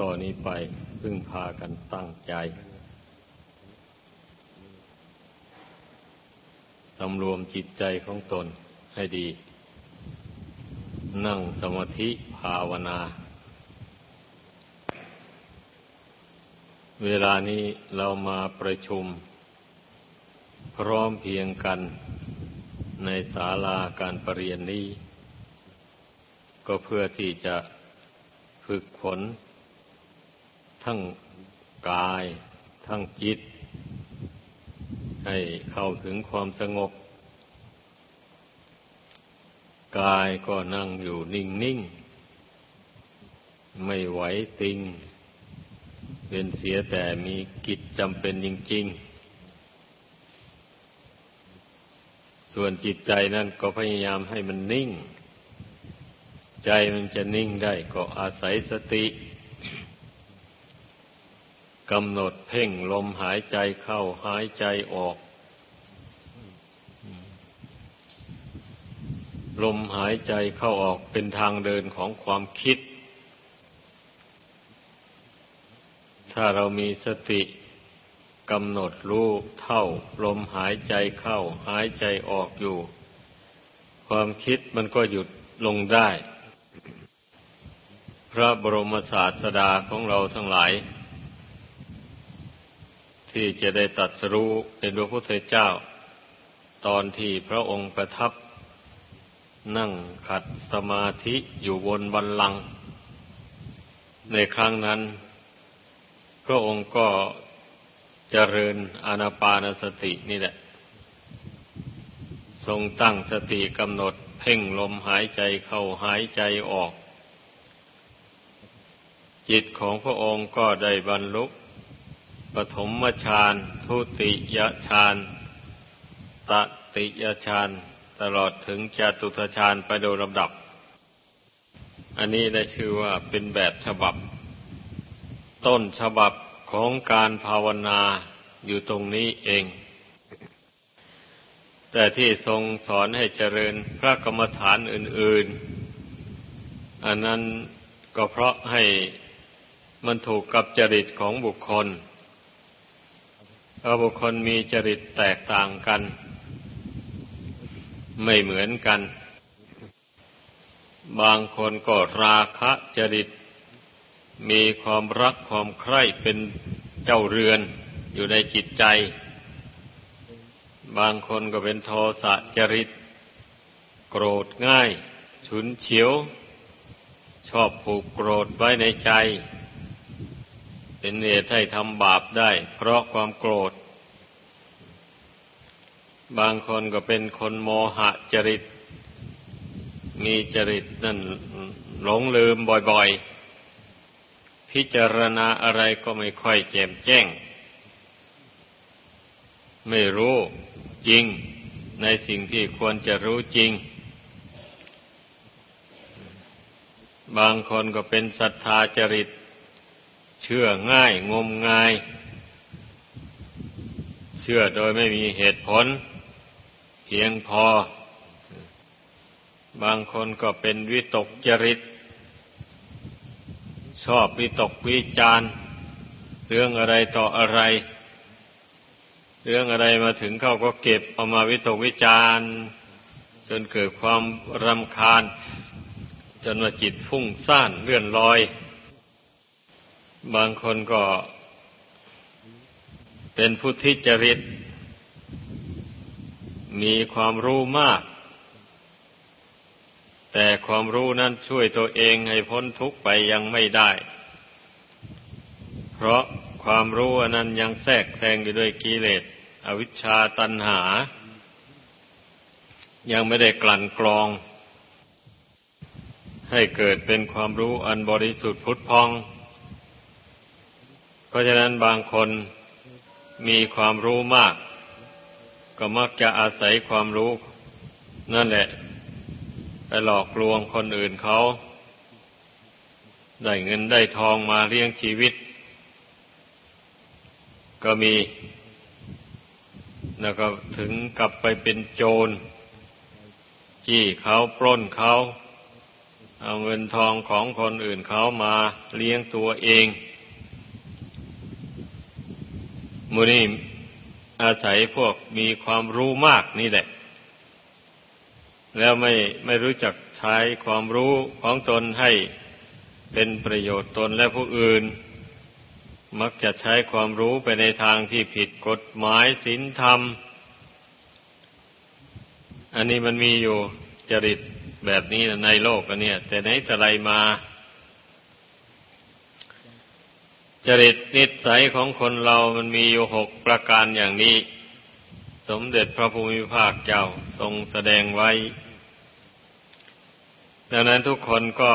ต่อนนี้ไปพึ่งพากันตั้งใจสำรวมจิตใจของตนให้ดี นั่งสมาธิภาวนา เวลานี้เรามาประชุม พร้อมเพียงกันในศาลาการประเรียนนี้ ก็เพื่อที่จะฝึกฝน ทั้งกาย ทั้งจิต ให้เข้าถึงความสงบ กายก็นั่งอยู่นิ่ง ๆ ไม่ไหวติง เป็นเสียแต่มีกิจจำเป็นจริง ๆส่วนจิตใจนั่นก็พยายามให้มันนิ่ง ใจมันจะนิ่งได้ก็อาศัยสติ กำหนดเพ่งลมหายใจเข้าหายใจออก ลมหายใจเข้าออกเป็นทางเดินของความคิด ถ้าเรามีสติกำหนดรู้เท่า ลมหายใจเข้าหายใจออกอยู่ ความคิดมันก็หยุดลงได้ พระบรมศาสดาของเราทั้งหลาย ที่จะได้ตัดสู้เป็นพระพุทธเจ้า ตอนที่พระองค์ประทับ นั่งขัดสมาธิอยู่บนบันลัง ในครั้งนั้น พระองค์ก็เจริญอานาปานสตินี่แหละ ทรงตั้งสติกำหนดเพ่งลมหายใจเข้าหายใจออก จิตของพระองค์ก็ได้บรรลุ ปฐมฌานทุติยฌานตติยฌานตลอดถึงจตุตฌานไปโดยลำดับ อันนี้ได้ชื่อว่าเป็นแบบฉบับ ต้นฉบับของการภาวนาอยู่ตรงนี้เอง แต่ที่ทรงสอนให้เจริญพระกรรมฐานอื่น ๆ อันนั้นก็เพราะให้มันถูกกับจริตของบุคคล เราบุคคลมีจริตแตกต่างกัน ไม่เหมือนกัน บางคนก็ราคะจริต มีความรักความใคร่เป็นเจ้าเรือนอยู่ในจิตใจ บางคนก็เป็นโทสะจริต โกรธง่าย ฉุนเฉียว ชอบผูกโกรธไว้ในใจ เป็นเหตุให้ทำบาปได้ เพราะความโกรธ บางคนก็เป็นคนโมหะจริต มีจริตนั่นหลงลืมบ่อยๆ พิจารณาอะไรก็ไม่ค่อยแจ่มแจ้ง ไม่รู้จริงในสิ่งที่ควรจะรู้จริง บางคนก็เป็นศรัทธาจริต เชื่อง่ายงมงาย เชื่อโดยไม่มีเหตุผล เพียงพอ บางคนก็เป็นวิตกจริต ชอบวิตกวิจารเรื่องอะไรต่ออะไร เรื่องอะไรมาถึงเขาก็เก็บเอามาวิตกวิจารจนเกิดความรำคาญ จนว่าจิตฟุ้งซ่านเลื่อนลอย บางคนก็เป็นผู้ที่จริต มีความรู้มาก แต่ความรู้นั้นช่วยตัวเองให้พ้นทุกข์ไปยังไม่ได้ เพราะความรู้อันนั้นยังแทรกแซงอยู่ด้วยกิเลส อวิชชาตันหา ยังไม่ได้กลั่นกรอง ให้เกิดเป็นความรู้อันบริสุทธิ์พุทธพอง เพราะฉะนั้นบางคนมีความรู้มาก ก็มักจะอาศัยความรู้ นั่นแหละ ไปหลอกลวงคนอื่นเขา ได้เงินได้ทองมาเลี้ยงชีวิต ก็มี แล้วก็ถึงกลับไปเป็นโจร จี้เขาปล้นเขา เอาเงินทองของคนอื่นเขามาเลี้ยงตัวเอง มูนี่อาศัยพวกมีความรู้มากนี่แหละ แล้วไม่ไม่รู้จักใช้ความรู้ของตนให้เป็นประโยชน์ตนและผู้อื่น มักจะใช้ความรู้ไปในทางที่ผิดกฎหมายศีลธรรม อันนี้มันมีอยู่จริตแบบนี้ในโลกอันนี้แต่ไหนแต่ไรมา จริตนิสัยของคนเรามันมีอยู่หกประการอย่างนี้ สมเด็จพระภูมิภาคเจ้าทรงแสดงไว้ ดังนั้นทุกคนก็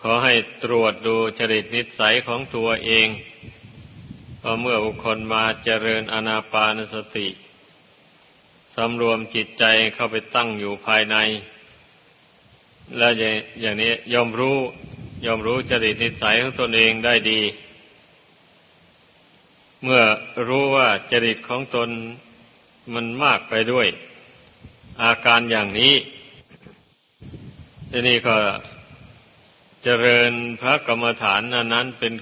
ขอให้ตรวจดูจริตนิสัยของตัวเองพอเมื่อบุคคลมาเจริญอนาปานสติสำรวมจิตใจเข้าไปตั้งอยู่ภายใน แล้วอย่างนี้ยอมรู้ ยอมรู้จริตนิสัยของตนเองได้ดี เมื่อรู้ว่าจริตของตนมันมากไปด้วย อาการอย่างนี้ทีนี้ก็เจริญพระกรรมฐานนนั้นเป็น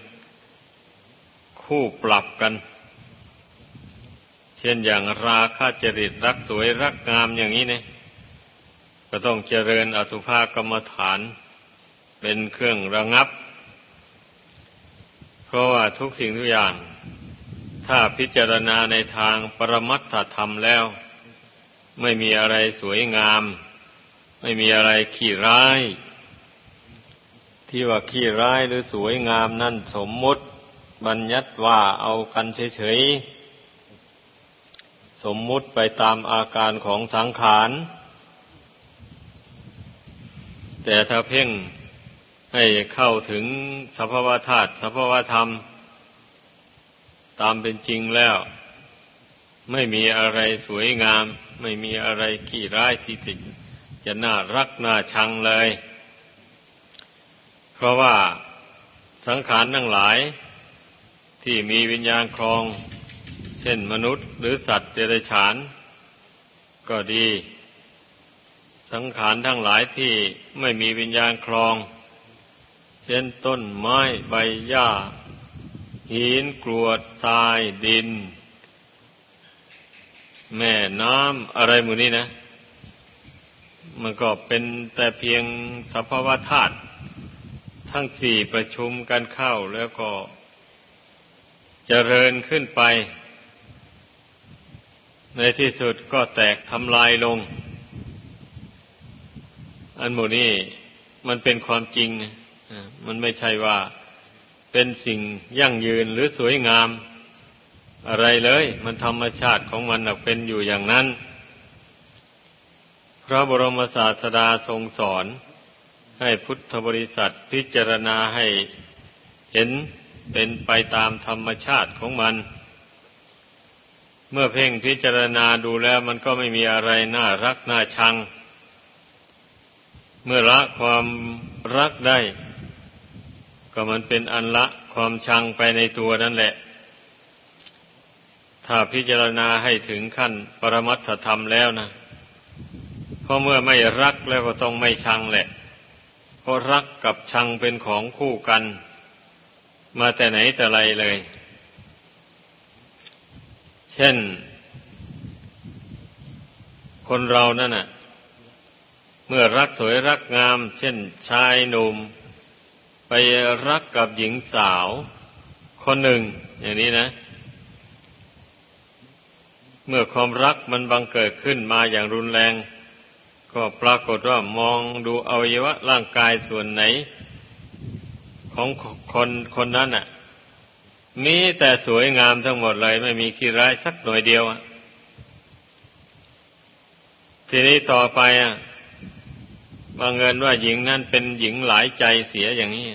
คู่ปรับกัน เช่นอย่างราคะจริตรักสวยรักงามอย่างนี้เนี่ยก็ต้องเจริญอสุภากรรมฐานเเป็นเครื่องระงับ เพราะว่าทุกสิ่งทุกอย่าง ถ้าพิจารณาในทางปรมัตถธรรมแล้ว ไม่มีอะไรสวยงาม ไม่มีอะไรขี้ร้าย ที่ว่าขี้ร้ายหรือสวยงามนั่นสมมุติ บัญญัติว่าเอากันเฉยๆ สมมุติไปตามอาการของสังขารแต่ถ้าเพ่ง ให้เข้าถึงสภาวธาตุสภาวธรรม ตามเป็นจริงแล้ว ไม่มีอะไรสวยงาม ไม่มีอะไรขี้ร้ายที่ติจะน่ารักน่าชังเลย เพราะว่าสังขารทั้งหลาย ที่มีวิญญาณครอง เช่นมนุษย์หรือสัตว์เดรัจฉาน ก็ดี สังขารทั้งหลายที่ไม่มีวิญญาณครอง เช่นต้นไม้ใบหญ้า หินกรวดทรายดิน แม่น้ำอะไรหมู่นี้นะ มันก็เป็นแต่เพียงสภาวะธาตุทั้งสี่ประชุมกันเข้าแล้วก็เจริญขึ้นไป ในที่สุดก็แตกทำลายลง อันหมดนี้มันเป็นความจริง มันไม่ใช่ว่าเป็นสิ่งยั่งยืนหรือสวยงามอะไรเลย มันธรรมชาติของมันเป็นอยู่อย่างนั้น พระบรมศาสดาทรงสอน ให้พุทธบริษัทพิจารณาให้เห็นเป็นไปตามธรรมชาติของมัน เมื่อเพ่งพิจารณาดูแล้วมันก็ไม่มีอะไรน่ารักน่าชัง เมื่อละความรักได้ ก็มันเป็นอันละความชังไปในตัวนั่นแหละ ถ้าพิจารณาให้ถึงขั้นปรมัตถธรรมแล้วนะเพราะเมื่อไม่รักแล้วก็ต้องไม่ชังแหละ เพราะรักกับชังเป็นของคู่กัน มาแต่ไหนแต่ไรเลย เช่น คนเรานั่นน่ะ เมื่อรักสวยรักงาม เช่นชายหนุ่ม ไปรักกับหญิงสาวคนหนึ่ง อย่างนี้นะ เมื่อความรักมันบังเกิดขึ้นมาอย่างรุนแรง ก็ปรากฏว่ามองดูอวัยวะร่างกายส่วนไหน ของคนคนนั้นน่ะ มีแต่สวยงามทั้งหมดเลย ไม่มีขี้ร้ายสักหน่อยเดียวทีนี้ต่อไปอะ บางเงินว่าหญิงนั่นเป็นหญิงหลายใจเสียอย่างนี้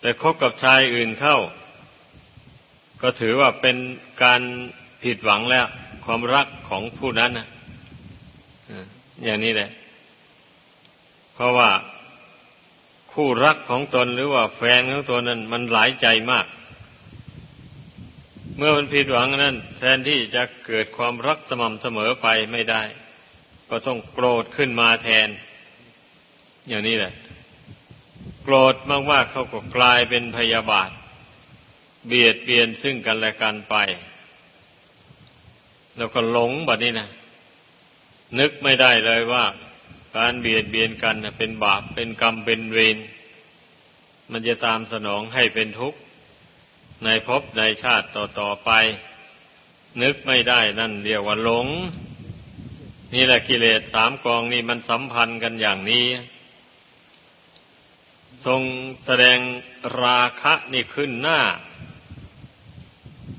แต่คบกับชายอื่นเข้า ก็ถือว่าเป็นการผิดหวังแล้ว ความรักของผู้นั้นนะอย่างนี้แหละ เพราะว่าคู่รักของตนหรือว่าแฟนของตนนั้น มันหลายใจมาก เมื่อมันผิดหวังนั้น แทนที่จะเกิดความรักสม่ำเสมอไปไม่ได้ ก็ต้องโกรธขึ้นมาแทน อย่างนี้แหละ โกรธมากๆเขาก็กลายเป็นพยาบาท เบียดเบียนซึ่งกันและกันไป แล้วก็หลงแบบนี้นะนึกไม่ได้เลยว่า การเบียดเบียนกันเป็นบาปเป็นกรรมเป็นเวรมันจะตามสนองให้เป็นทุกข์ ในภพในชาติต่อๆไป นึกไม่ได้นั่นเรียกว่าหลง นี่แหละกิเลสสามกองนี่มันสัมพันธ์กันอย่างนี้ ทรงแสดงราคะนี่ขึ้นหน้า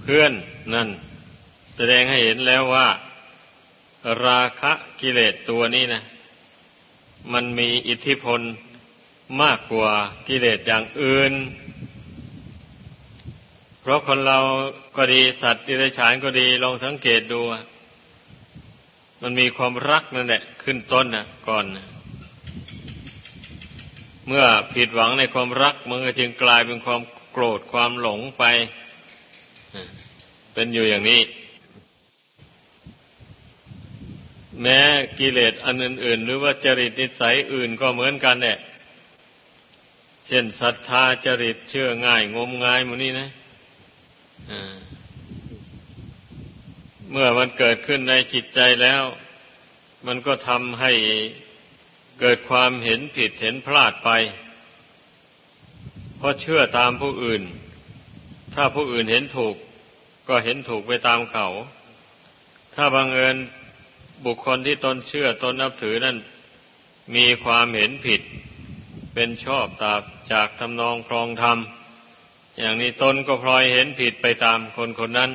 เพื่อนนั่น แสดงให้เห็นแล้วว่า ราคะกิเลสตัวนี้นะ มันมีอิทธิพลมากกว่ากิเลสอย่างอื่น เพราะคนเราก็ดีสัตว์ดิเรกชันก็ดีลองสังเกตดู มันมีความรักนั่นแหละ ขึ้นต้นนะก่อน เมื่อผิดหวังในความรักมันก็จึงกลายเป็นความโกรธความหลงไป เป็นอยู่อย่างนี้ แม้กิเลสอันอื่น ๆ หรือว่าจริตนิสัยอื่นก็เหมือนกันเนี่ยเช่นศรัทธาจริตเชื่อง่าย งมงายมันนี่นะเมื่อมันเกิดขึ้นในจิตใจแล้ว มันก็ทำให้ เกิดความเห็นผิดเห็นพลาดไป เพราะเชื่อตามผู้อื่น ถ้าผู้อื่นเห็นถูก ก็เห็นถูกไปตามเขา ถ้าบังเอิญบุคคลที่ตนเชื่อตนนับถือนั่น มีความเห็นผิด เป็นชอบตาจากทำนองครองธรรม อย่างนี้ตนก็พลอยเห็นผิดไปตามคนคนนั้น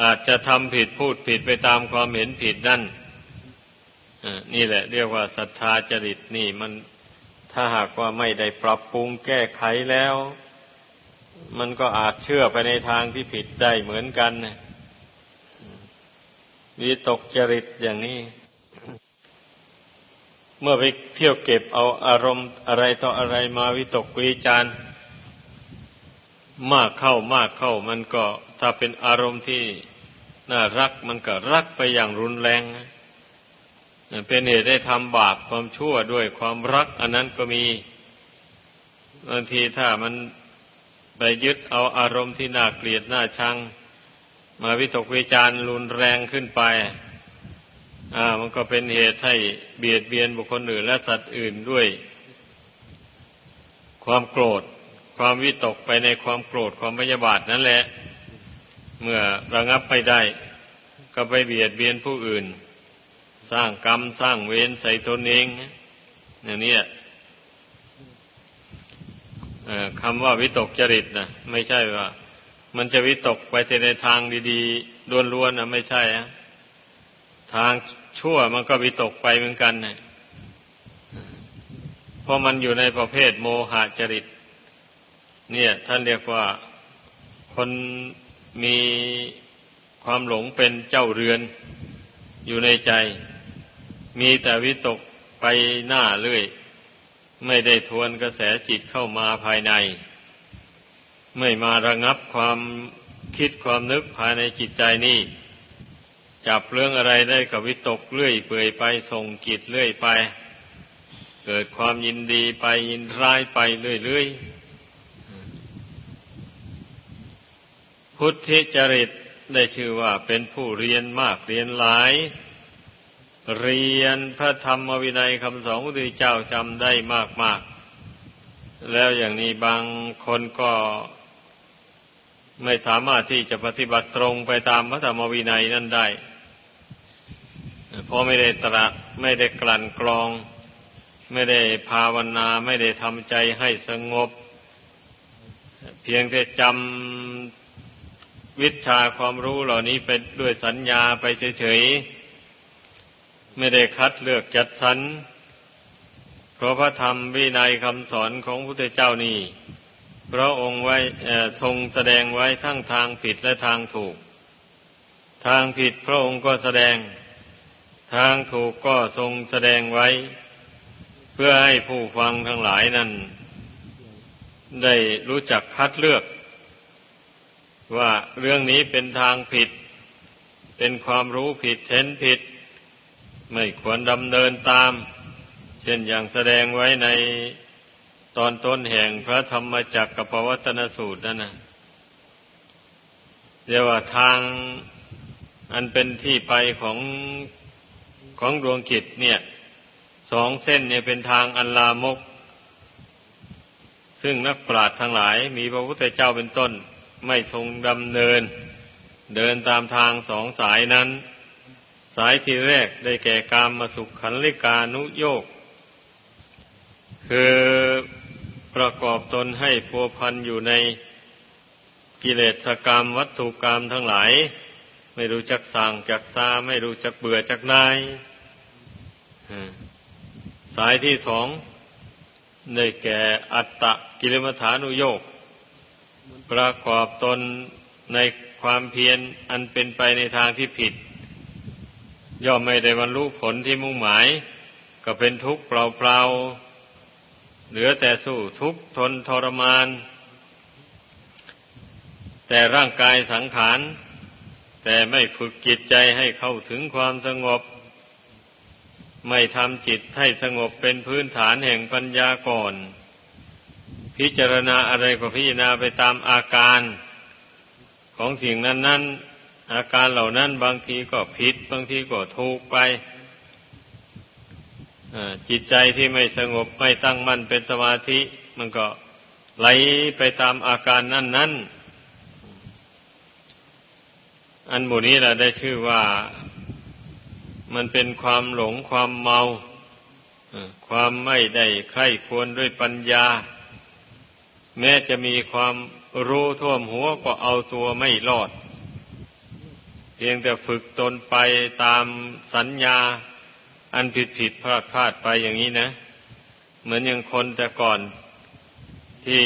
อาจจะทำผิดพูดผิดไปตามความเห็นผิดนั่น นี่แหละ เรียกว่าศรัทธาจริตนี่มันถ้าหากว่าไม่ได้ปรับปรุงแก้ไขแล้ว มันก็อาจเชื่อไปในทางที่ผิดได้เหมือนกันวิตกจริตอย่างนี้ เมื่อไปเที่ยวเก็บเอาอารมณ์อะไรต่ออะไรมาวิตกวิจารมากเข้ามากเข้า มันก็ถ้าเป็นอารมณ์ที่น่ารักมันก็รักไปอย่างรุนแรง เป็นเหตุได้ทำบาปความชั่วด้วยความรัก อันนั้นก็มีบางทีถ้ามันไปยึดเอาอารมณ์ที่น่าเกลียดน่าชัง มาวิตกวิจารรุนแรงขึ้นไป อ่า มันก็เป็นเหตุให้เบียดเบียนบุคคลอื่นและสัตว์อื่นด้วย ความโกรธ ความวิตกไปในความโกรธความพยาบาทนั่นแหละ เมื่อระงับไปได้ ก็ไปเบียดเบียนผู้อื่น สร้างกรรมสร้างเวรใส่ตนเองอย่างนี้คำว่าวิตกจริตนะไม่ใช่ว่า มันจะวิตกไปในทางดีๆล้วนๆนะไม่ใช่อะทางชั่วมันก็วิตกไปเหมือนกันนะเพราะมันอยู่ในประเภทโมหะจริต เนี่ย ท่านเรียกว่าคนมีความหลงเป็นเจ้าเรือนอยู่ในใจ มีแต่วิตกไปหน้าเรื่อย ไม่ได้ทวนกระแสจิตเข้ามาภายใน ไม่มาระงับความคิดความนึกภายในจิตใจนี่ จับเรื่องอะไรได้กับวิตกเลื่อยเปื่อยไปส่งกิจเลื่อยไป เกิดความยินดีไปยินร้ายไปเรื่อยๆพุทธิจริตได้ชื่อว่าเป็นผู้เรียนมากเรียนหลายเเรียนพระธรรมวินัยคำสอนของพระเจ้าจำได้มากๆแล้วอย่างนี้บางคนก็ไม่สามารถที่จะปฏิบัติตรงไปตามพระธรรมวินัยนั้นได้ เพราะไม่ได้ตระไม่ได้กลั่นกรอง ไม่ได้ภาวนาไม่ได้ทำใจให้สงบ เพียงแต่จำวิชาความรู้เหล่านี้ไปด้วยสัญญาไปเฉยๆ ไม่ได้คัดเลือกจัดสรรเพราะพระธรรมวินัยคำสอนของพระพุทธเจ้านี่พระองค์ไว้ทรงแสดงไว้ทั้งทางผิดและทางถูก ทางผิดพระองค์ก็แสดง ทางถูกก็ทรงแสดงไว้ เพื่อให้ผู้ฟังทั้งหลายนั้น ได้รู้จักคัดเลือก ว่าเรื่องนี้เป็นทางผิด เป็นความรู้ผิดเห็นผิด ไม่ควรดำเนินตาม เช่นอย่างแสดงไว้ในตอนต้นแห่งพระธรรมจักรกับปวัตนสูตรนั่นนะเรียกว่าทางอันเป็นที่ไปของของดวงกิจเนี่ย สองเส้นเนี่ยเป็นทางอันลามก ซึ่งนักปราชญ์ทั้งหลาย มีพระพุทธเจ้าเป็นต้น ไม่ทรงดำเนิน เดินตามทางสองสายนั้น สายที่แรกได้แก่กามมาสุขขันลิกานุโยก คือประกอบตนให้พัวพันอยู่ในกิเลสกรรมวัตถุกรรมทั้งหลาย ไม่รู้จักสั่งจักซาไม่รู้จักเบื่อจักนายสายที่สองได้แก่อัตตะกิลมัฐานุโยก ประกอบตนในความเพียรอันเป็นไปในทางที่ผิด ย่อมไม่ได้บรรลุผลที่มุ่งหมาย ก็เป็นทุกข์เปล่าๆเหลือแต่สู้ทุกข์ทนทรมาน แต่ร่างกายสังขาร แต่ไม่ฝึกจิตใจให้เข้าถึงความสงบ ไม่ทำจิตให้สงบเป็นพื้นฐานแห่งปัญญาก่อน พิจารณาอะไรก็พิจารณาไปตามอาการของสิ่งนั้นนั้น อาการเหล่านั้นบางทีก็ผิด บางทีก็ถูกไปจิตใจที่ไม่สงบไม่ตั้งมั่นเป็นสมาธิ มันก็ไหลไปตามอาการนั้นนั้นอันหมู่นี้เราได้ชื่อว่า มันเป็นความหลงความเมาความไม่ได้ใคร่ควรด้วยปัญญา แม้จะมีความรู้ท่วมหัวก็เอาตัวไม่รอด พียงแต่ฝึกตนไปตามสัญญา อันผิดผิดพลาดพลาดไปอย่างนี้นะ เหมือนอย่างคนแต่ก่อน ที่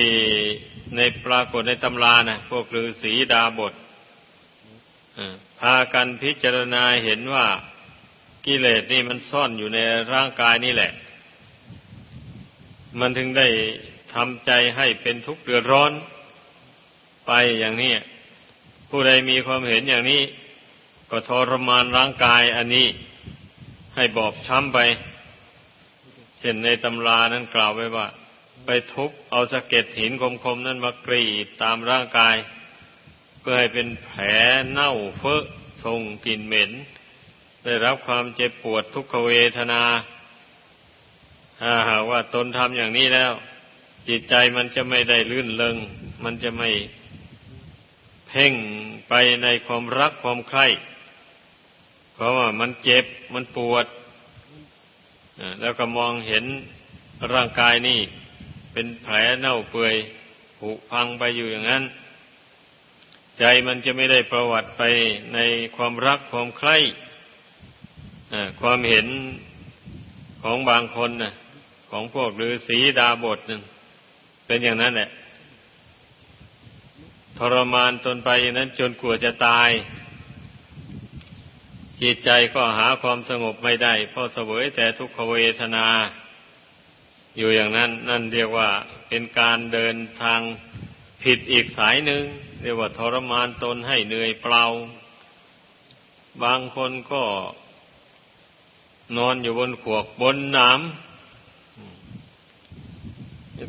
ในปรากฏในตำรานะพวกฤาษีดาบทพากันพิจารณาเห็นว่ากิเลสนี่มันซ่อนอยู่ในร่างกายนี่แหละ มันถึงได้ทำใจให้เป็นทุกข์เดือดร้อนไปอย่างนี้ ผู้ใดมีความเห็นอย่างนี้ ก็ทรมานร่างกายอันนี้ให้บอบช้ำไป เช่นในตำรานั้นกล่าวไว้ว่า ไปทุบเอาสะเก็ดหินคมๆนั้นมากรีดตามร่างกาย เพื่อให้เป็นแผลเน่าเฟอะทรงกลิ่นเหม็น ได้รับความเจ็บปวดทุกขเวทนาถ้าหากว่าตนทำอย่างนี้แล้ว จิตใจมันจะไม่ได้ลื่นเลงมันจะไม่เพ่งไปในความรักความใคร่ เพราะว่ามันเจ็บมันปวดแล้วก็มองเห็นร่างกายนี่ เป็นแผลเน่าเปื่อยผุพังไปอยู่อย่างนั้น ใจมันจะไม่ได้ประวัติไปในความรักความใคร่ความเห็นของบางคนนะของพวกฤาษีดาบทนั่นเป็นอย่างนั้นแหละทรมานตนไปอย่างนั้นจนกลัวจะตาย จิตใจก็หาความสงบไม่ได้เพราะเสวยแต่ทุกขเวทนา อยู่อย่างนั้นนั่นเรียกว่าเป็นการเดินทางผิดอีกสายหนึ่ง เรียกว่าทรมานตนให้เหนื่อยเปล่า บางคนก็นอนอยู่บนขวกบนน้ำ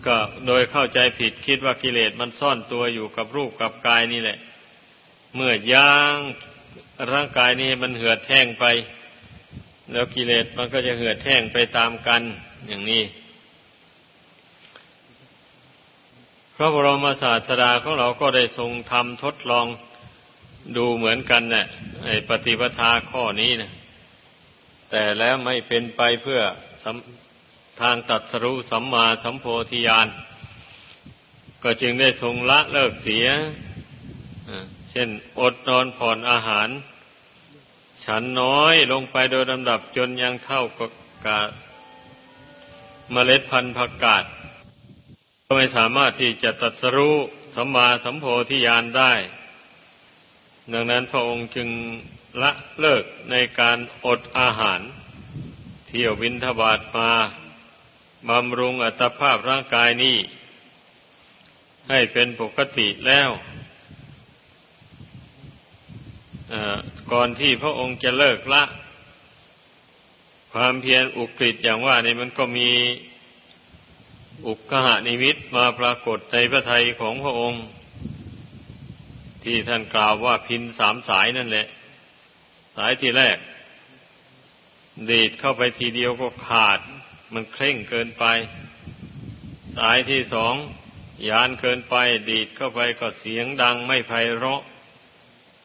ก็โดยเข้าใจผิดคิดว่ากิเลสมันซ่อนตัวอยู่กับรูปกับกายนี่แหละ เมื่อย่าง ร่างกายนี้มันเหือดแห้งไป แล้วกิเลสมันก็จะเหือดแห้งไปตามกันอย่างนี้พระบรมศาสดาของเราก็ได้ทรงทำทดลองดูเหมือนกันเนะ่ยไอปฏิปทาข้อนี้นะแต่แล้วไม่เป็นไปเพื่อทางตัดสรุสัมมาสัมโพธิญาณก็จึงได้ทรงละเลิกเสีย เช่นอดนอนผ่อนอาหาร ฉันน้อยลงไปโดยลำดับจนยังเท่ากับกาเมล็ดพันธุ์ผักกาดก็ไม่สามารถที่จะตัดสรุสัมมาสัมโพธิญาณได้ ดังนั้นพระองค์จึงละเลิกในการอดอาหาร เที่ยววินทบาทมาบำรุงอัตภาพร่างกายนี้ ให้เป็นปกติแล้ว ก่อนที่พระองค์จะเลิกละ ความเพียรอุกฤษอย่างว่านี่มันก็มีอุกหานิมิตมาปรากฏในพระทัยของพระองค์ ที่ท่านกล่าวว่าพินสามสายนั่นแหละ สายที่แรก ดีดเข้าไปทีเดียวก็ขาด มันเคร่งเกินไป สายที่สองยานเกินไป ดีดเข้าไปก็เสียงดังไม่ไพเราะ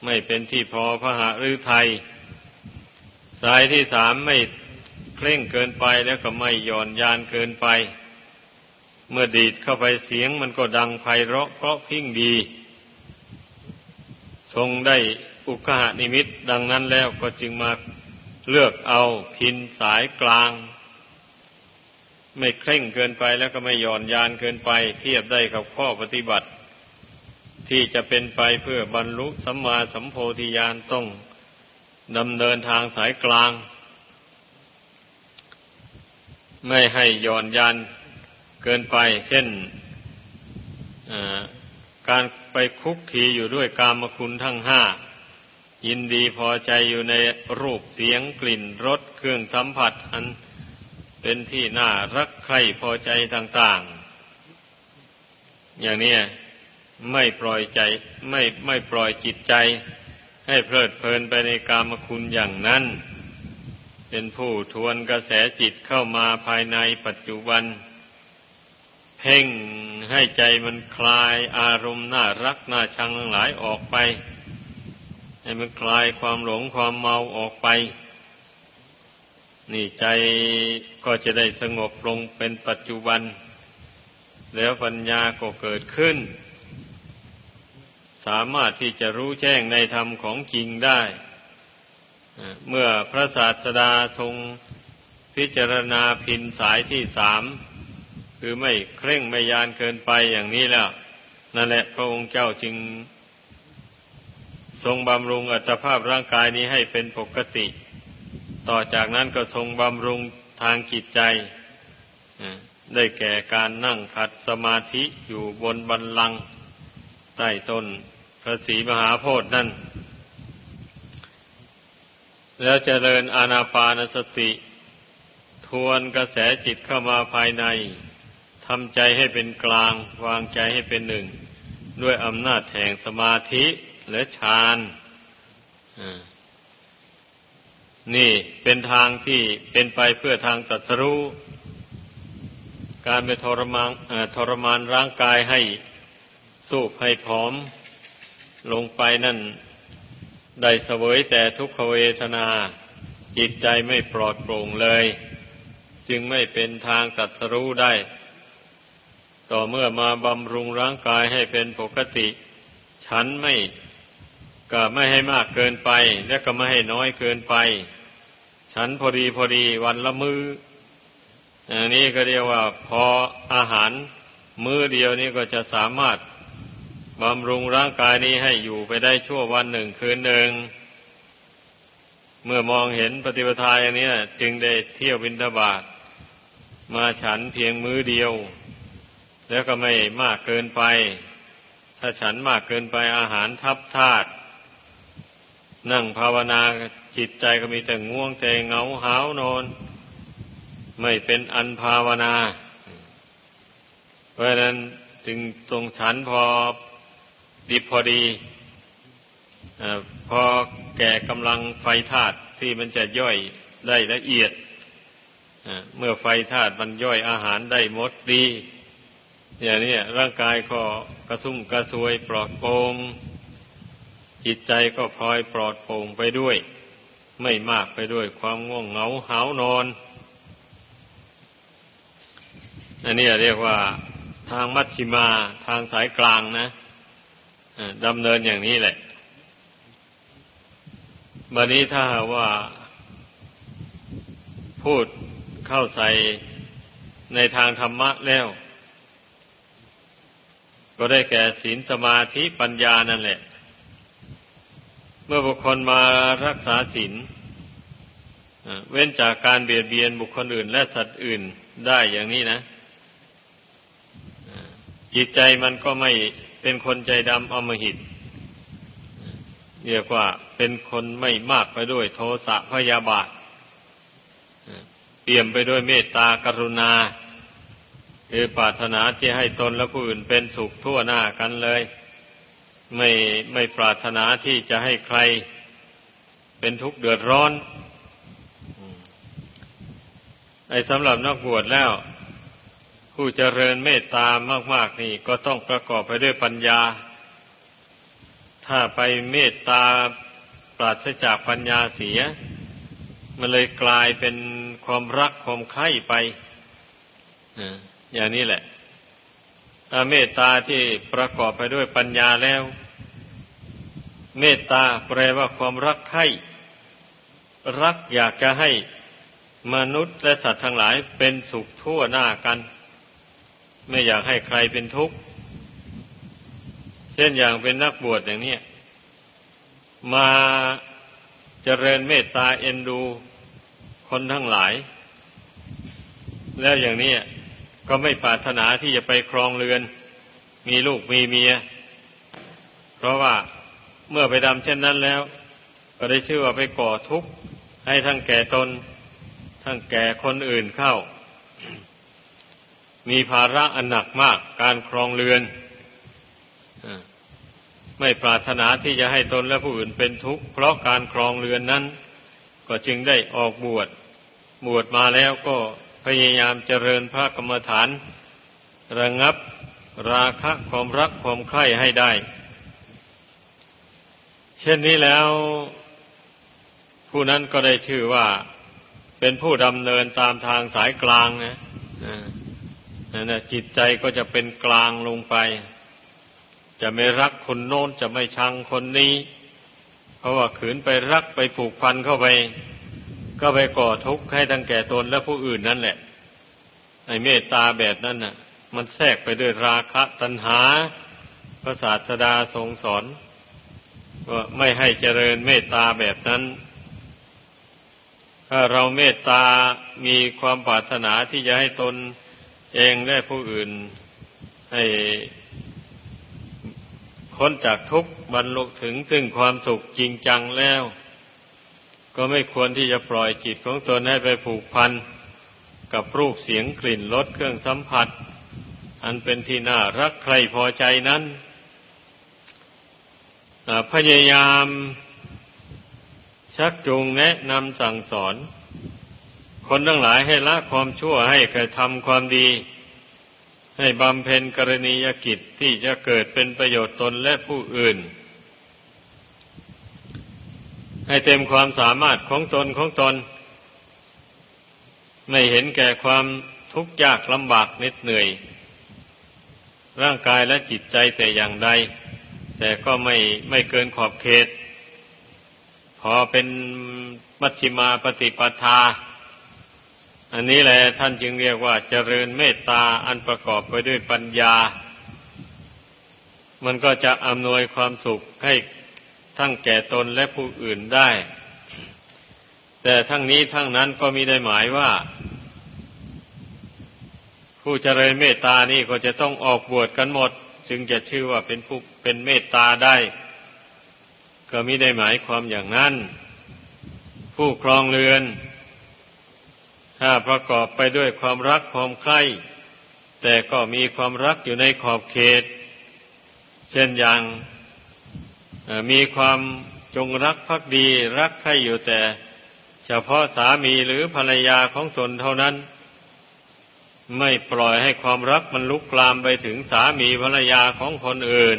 ไม่เป็นที่พอพระหฤทัยสายที่สามไม่เคร่งเกินไปแล้วก็ไม่หย่อนยานเกินไป เมื่อดีดเข้าไปเสียงมันก็ดังไพเราะเพราะพิ้งดี ทรงได้อุกหานิมิตดังนั้นแล้วก็จึงมาเลือกเอาพินสายกลาง ไม่เคร่งเกินไปแล้วก็ไม่หย่อนยานเกินไป เทียบได้กับข้อปฏิบัติ ที่จะเป็นไปเพื่อบรรลุสัมมาสัมโพธิญาณต้องดำเนินทางสายกลาง ไม่ให้ย่อนยันเกินไป เช่นการไปคุกคีอยู่ด้วยกามคุณทั้งห้า ยินดีพอใจอยู่ในรูปเสียงกลิ่นรสเครื่องสัมผัส อันเป็นที่น่ารักใคร่พอใจต่าง ๆ อย่างนี้ ไม่ปล่อยใจ ไม่ไม่ปล่อยจิตใจ ให้เพลิดเพลินไปในกามคุณอย่างนั้น เป็นผู้ทวนกระแสจิตเข้ามาภายในปัจจุบัน เพ่งให้ใจมันคลายอารมณ์น่ารักน่าชังทั้งหลายออกไป ให้มันคลายความหลงความเมาออกไป นี่ใจก็จะได้สงบลงเป็นปัจจุบัน แล้วปัญญาก็เกิดขึ้น สามารถที่จะรู้แจ้งในธรรมของจริงได้ เมื่อพระศาสดาทรงพิจารณาพินสายที่สาม คือไม่เคร่งไม่ยานเกินไปอย่างนี้แล้ว นั่นแหละพระองค์เจ้าจึง ทรงบำรุงอัตภาพร่างกายนี้ให้เป็นปกติ ต่อจากนั้นก็ทรงบำรุงทางจิตใจ ได้แก่การนั่งขัดสมาธิอยู่บนบันลัง ใต้ต้นพระศรีมหาโพธิ์นั่น แล้วเจริญอาณาปานสติ ทวนกระแสจิตเข้ามาภายในทำใจให้เป็นกลาง วางใจให้เป็นหนึ่ง ด้วยอำนาจแห่งสมาธิและฌานนี่เป็นทางที่เป็นไปเพื่อทางตัดสู้การไปทรมานทรมานร่างกายให้ สูบให้ผอม ลงไปนั่น ได้เสวยแต่ทุกขเวทนา จิตใจไม่ปลอดโปร่งเลย จึงไม่เป็นทางตัดสรู้ได้ ต่อเมื่อมาบำรุงร่างกายให้เป็นปกติ ฉันไม่ก็ไม่ให้มากเกินไป และก็ไม่ให้น้อยเกินไป ฉันพอดีพอดีวันละมือ้ออย่างนี้ก็เรียกว่าพออาหารมื้อเดียวนี้ก็จะสามารถ บำรุงร่างกายนี้ให้อยู่ไปได้ชั่ววันหนึ่งคืนหนึ่ง เมื่อมองเห็นปฏิปทาอย่างนี้จึงได้เที่ยวบินทบาทมาฉันเพียงมื้อเดียว แล้วก็ไม่มากเกินไป ถ้าฉันมากเกินไปอาหารทับธาตุนั่งภาวนาจิตใจก็มีแต่ง่วงแต่เงาหาวนอน ไม่เป็นอันภาวนา เพราะนั้นจึงตรงฉันพอ ดีพอดีอพอแก่กำลังไฟธาตุที่มันจะย่อยได้ละเอียดเมื่อไฟธาตุมันย่อยอาหารได้หมดดี อย่างนี้ร่างกายก็กระซุ่มกระซวยปลอดโปร่งจิตใจก็พลอยปลอดโปร่งไปด้วย ไม่มากไปด้วยความง่วงเหงาหานอน อันนี้เรียกว่าทางมัชชิมาทางสายกลางนะ ดำเนินอย่างนี้แหละบันนี้ถ้าว่า พูดเข้าใส่ในทางธรรมะแล้ว ก็ได้แก่ศีลสมาธิปัญญานั่นแหละ เมื่อบุคคลมารักษาศีลเว้นจากการเบียดเบียนบุคคลอื่น และสัตว์อื่นได้อย่างนี้นะ จิตใจมันก็ไม่ เป็นคนใจดำอมหิต เรียกว่าเป็นคนไม่มากไปด้วยโทสะพยาบาทเปี่ยมไปด้วยเมตตากรุณา คือปรารถนาที่ให้ตนและผู้อื่นเป็นสุขทั่วหน้ากันเลย ไม่ไม่ปรารถนาที่จะให้ใครเป็นทุกข์เดือดร้อนไอ้สำหรับนักบวชแล้ว ผู้เจริญเมตตามาก ๆ นี่ก็ต้องประกอบไปด้วยปัญญา ถ้าไปเมตตาปราศจากปัญญาเสีย มันเลยกลายเป็นความรักความใคร่ไปอย่างนี้แหละถ้าเมตตาที่ประกอบไปด้วยปัญญาแล้ว เมตตาแปลว่าความรักใคร่รักอยากจะให้มนุษย์และสัตว์ทั้งหลายเป็นสุขทั่วหน้ากัน ไม่อยากให้ใครเป็นทุกข์ เช่นอย่างเป็นนักบวชอย่างนี้มาเจริญเมตตาเอ็นดูคนทั้งหลาย แล้วอย่างนี้ก็ไม่ปรารถนาที่จะไปครองเรือน มีลูกมีเมีย เพราะว่าเมื่อไปทำเช่นนั้นแล้ว ก็ได้ชื่อว่าไปก่อทุกข์ให้ทั้งแก่ตน ทั้งแก่คนอื่นเข้า มีภาระอันหนักมากการครองเรือนไม่ปรารถนาที่จะให้ตนและผู้อื่นเป็นทุกข์เพราะการครองเรือนนั้น ก็จึงได้ออกบวชบวชมาแล้วก็พยายามเจริญพระกรรมฐาน ระงับราคะความรักความใคร่ให้ได้ เช่นนี้แล้ว ผู้นั้นก็ได้ชื่อว่าเป็นผู้ดำเนินตามทางสายกลางนะ นั่นจิตใจก็จะเป็นกลางลงไป จะไม่รักคนโน้นจะไม่ชังคนนี้ เพราะว่าขืนไปรักไปผูกพันเข้าไป ก็ไปก่อทุกข์ให้ทั้งแก่ตนและผู้อื่นนั่นแหละไอ้เมตตาแบบนั้นน่ะ มันแทรกไปด้วยราคะตัณหาพระศาสดาทรงสอนว่าไม่ให้เจริญเมตตาแบบนั้น ถ้าเราเมตตามีความปรารถนาที่จะให้ตน เองและผู้อื่นให้พ้นจากทุกข์บรรลุถึงซึ่งความสุขจริงจังแล้ว ก็ไม่ควรที่จะปล่อยจิตของตนให้ไปผูกพันกับรูปเสียงกลิ่นรสเครื่องสัมผัส อันเป็นที่น่ารักใครพอใจนั้นพยายามชักจูงแนะนำสั่งสอน คนทั้งหลายให้ละความชั่วให้กระทำความดี ให้บำเพ็ญกรณียกิจที่จะเกิดเป็นประโยชน์ตนและผู้อื่น ให้เต็มความสามารถของตนของตน ไม่เห็นแก่ความทุกข์ยากลำบากเหน็ดเหนื่อย ร่างกายและจิตใจแต่อย่างใด แต่ก็ไม่ไม่เกินขอบเขต พอเป็นมัชฌิมาปฏิปทา อันนี้แหละท่านจึงเรียกว่าเจริญเมตตาอันประกอบไปด้วยปัญญา มันก็จะอำนวยความสุขให้ทั้งแก่ตนและผู้อื่นได้ แต่ทั้งนี้ทั้งนั้นก็มีได้หมายว่า ผู้เจริญเมตตานี่ก็จะต้องออกบวชกันหมด จึงจะชื่อว่าเป็นผู้เป็นเมตตาได้ ก็มีได้หมายความอย่างนั้น ผู้ครองเรือน ถ้าประกอบไปด้วยความรักความใคร่แต่ก็มีความรักอยู่ในขอบเขต เช่นอย่างมีความจงรักภักดี รักใครอยู่แต่ เฉพาะสามีหรือภรรยาของตนเท่านั้น ไม่ปล่อยให้ความรักมันลุกลามไปถึงสามีภรรยาของคนอื่น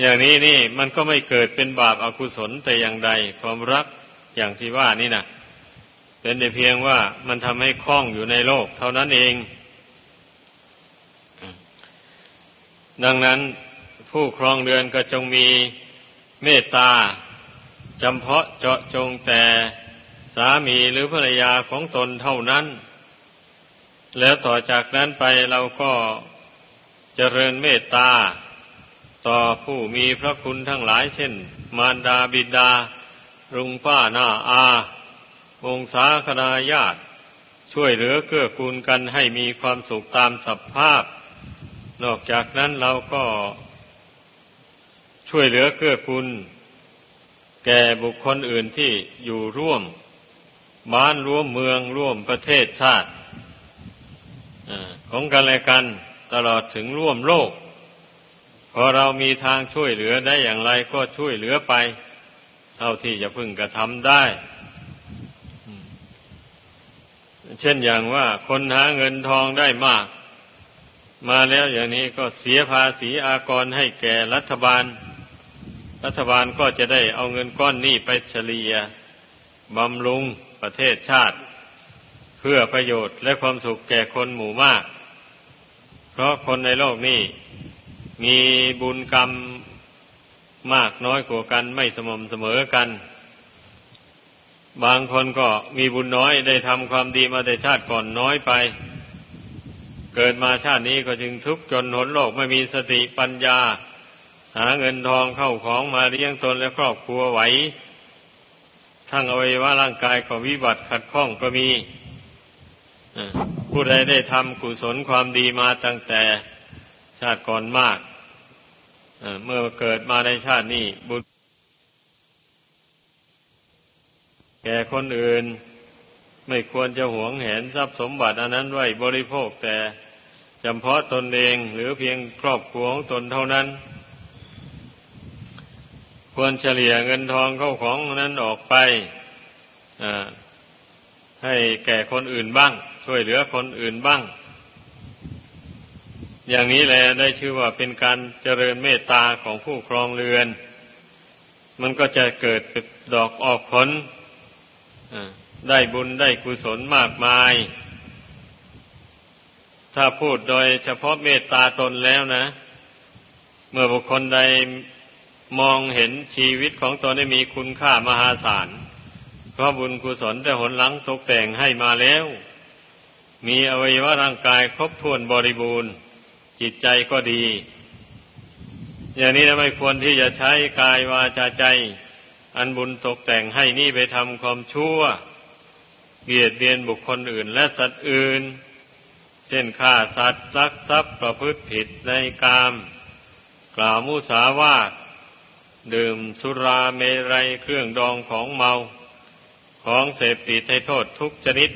อย่างนี้นี่มันก็ไม่เกิดเป็นบาปอากุศลแต่อย่างใด ความรักอย่างที่ว่านี่นะ เป็นแต่เพียงว่ามันทำให้คล้องอยู่ในโลก เท่านั้นเอง ดังนั้นผู้ครองเรือนก็จงมีเมตตาจำเพาะเจาะจงแต่สามีหรือภรรยาของตนเท่านั้น แล้วต่อจากนั้นไปเราก็เจริญเมตตา ต่อผู้มีพระคุณทั้งหลายเช่น มารดาบิดาลุงป้าหน้าอา วงศาคณาญาติ ช่วยเหลือเกื้อกูลกันให้มีความสุขตามสภาพ นอกจากนั้นเราก็ช่วยเหลือเกื้อกูลแก่บุคคลอื่นที่อยู่ร่วม บ้านร่วมเมืองร่วมประเทศชาติของกันและกันตลอดถึงร่วมโลก พอเรามีทางช่วยเหลือได้อย่างไรก็ช่วยเหลือไป เท่าที่จะพึงกระทำได้ เช่นอย่างว่าคนหาเงินทองได้มาก มาแล้วอย่างนี้ก็เสียภาษีอากรให้แก่รัฐบาล รัฐบาลก็จะได้เอาเงินก้อนนี้ไปเฉลี่ยบำรุงประเทศชาติ เพื่อประโยชน์และความสุขแก่คนหมู่มาก เพราะคนในโลกนี้มีบุญกรรมมากน้อยกว่ากันไม่สม่ำเสมอกัน บางคนก็มีบุญน้อยได้ทำความดีมาแต่ชาติก่อนน้อยไป เกิดมาชาตินี้ก็จึงทุกข์จนหนโลกไม่มีสติปัญญา หาเงินทองเข้าของมาเลี้ยงตนและครอบครัวไหวทั้งอวัยวะร่างกายก็วิบัติขัดข้องก็มีผู้ใดได้ทำกุศลความดีมาตั้งแต่ชาติก่อนมากเมื่อเกิดมาในชาตินี้บุญแก่คนอื่น ไม่ควรจะหวงเห็นทรัพย์สมบัติอันนั้นไว้บริโภคแต่จำเพาะตนเองหรือเพียงครอบครัวของตนเท่านั้น ควรเฉลี่ยเงินทองเข้าของนั้นออกไปให้แก่คนอื่นบ้าง ช่วยเหลือคนอื่นบ้าง อย่างนี้แหละได้ชื่อว่าเป็นการเจริญเมตตาของผู้ครองเรือน มันก็จะเกิดดอกออกผล ได้บุญได้กุศลมากมาย ถ้าพูดโดยเฉพาะเมตตาตนแล้วนะ เมื่อบุคคลใดมองเห็นชีวิตของตนได้มีคุณค่ามหาศาล เพราะบุญกุศลแต่หนหลังตกแต่งให้มาแล้ว มีอวัยวะร่างกายครบถ้วนบริบูรณ์ จิตใจก็ดี อย่างนี้ไม่ควรที่จะใช้กายวาจาใจ อันบุญตกแต่งให้นี่ไปทำความชั่ว เบียดเบียนบุคคลอื่นและสัตว์อื่น เช่นฆ่าสัตว์ลักทรัพย์ประพฤติผิดในกาม กล่าวมุสาวาทดื่มสุราเมรัยเครื่องดองของเมาของเสพติดให้โทษทุกชนิด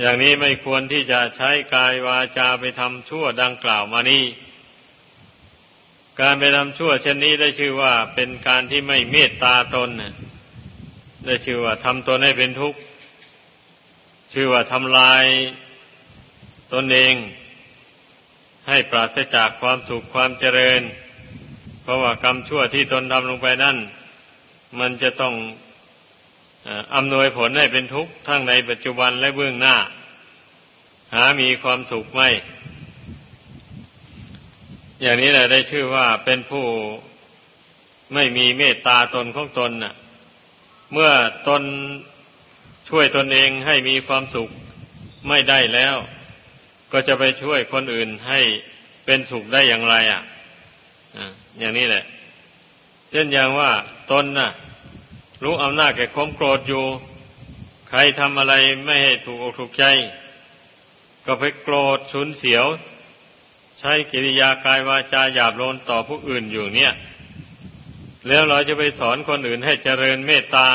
อย่างนี้ไม่ควรที่จะใช้กายวาจาไปทำชั่วดังกล่าวมานี้ การไปทำชั่วเช่นนี้ได้ชื่อว่าเป็นการที่ไม่เมตตาตนได้ชื่อว่าทำตนให้เป็นทุกข์ ชื่อว่าทำลายตนเอง ให้ปราศจากความสุขความเจริญ เพราะว่ากรรมชั่วที่ตนทำลงไปนั่น มันจะต้องอำนวยผลให้เป็นทุกข์ทั้งในปัจจุบันและเบื้องหน้า หามีความสุขไม่ อย่างนี้แหละได้ชื่อว่าเป็นผู้ไม่มีเมตตาตนของตนน่ะ เมื่อตนช่วยตนเองให้มีความสุขไม่ได้แล้ว ก็จะไปช่วยคนอื่นให้เป็นสุขได้อย่างไรอะอย่างนี้แหละเช่นอย่างว่าตนน่ะ รู้อำนาจแก่ความโกรธอยู่ ใครทำอะไรไม่ให้ถูกอกถูกใจ ก็ไปโกรธฉุนเสียว ใช้กิริยากายวาจาหยาบโลนต่อผู้อื่นอยู่เนี่ย แล้วเราจะไปสอนคนอื่นให้เจริญเมตตา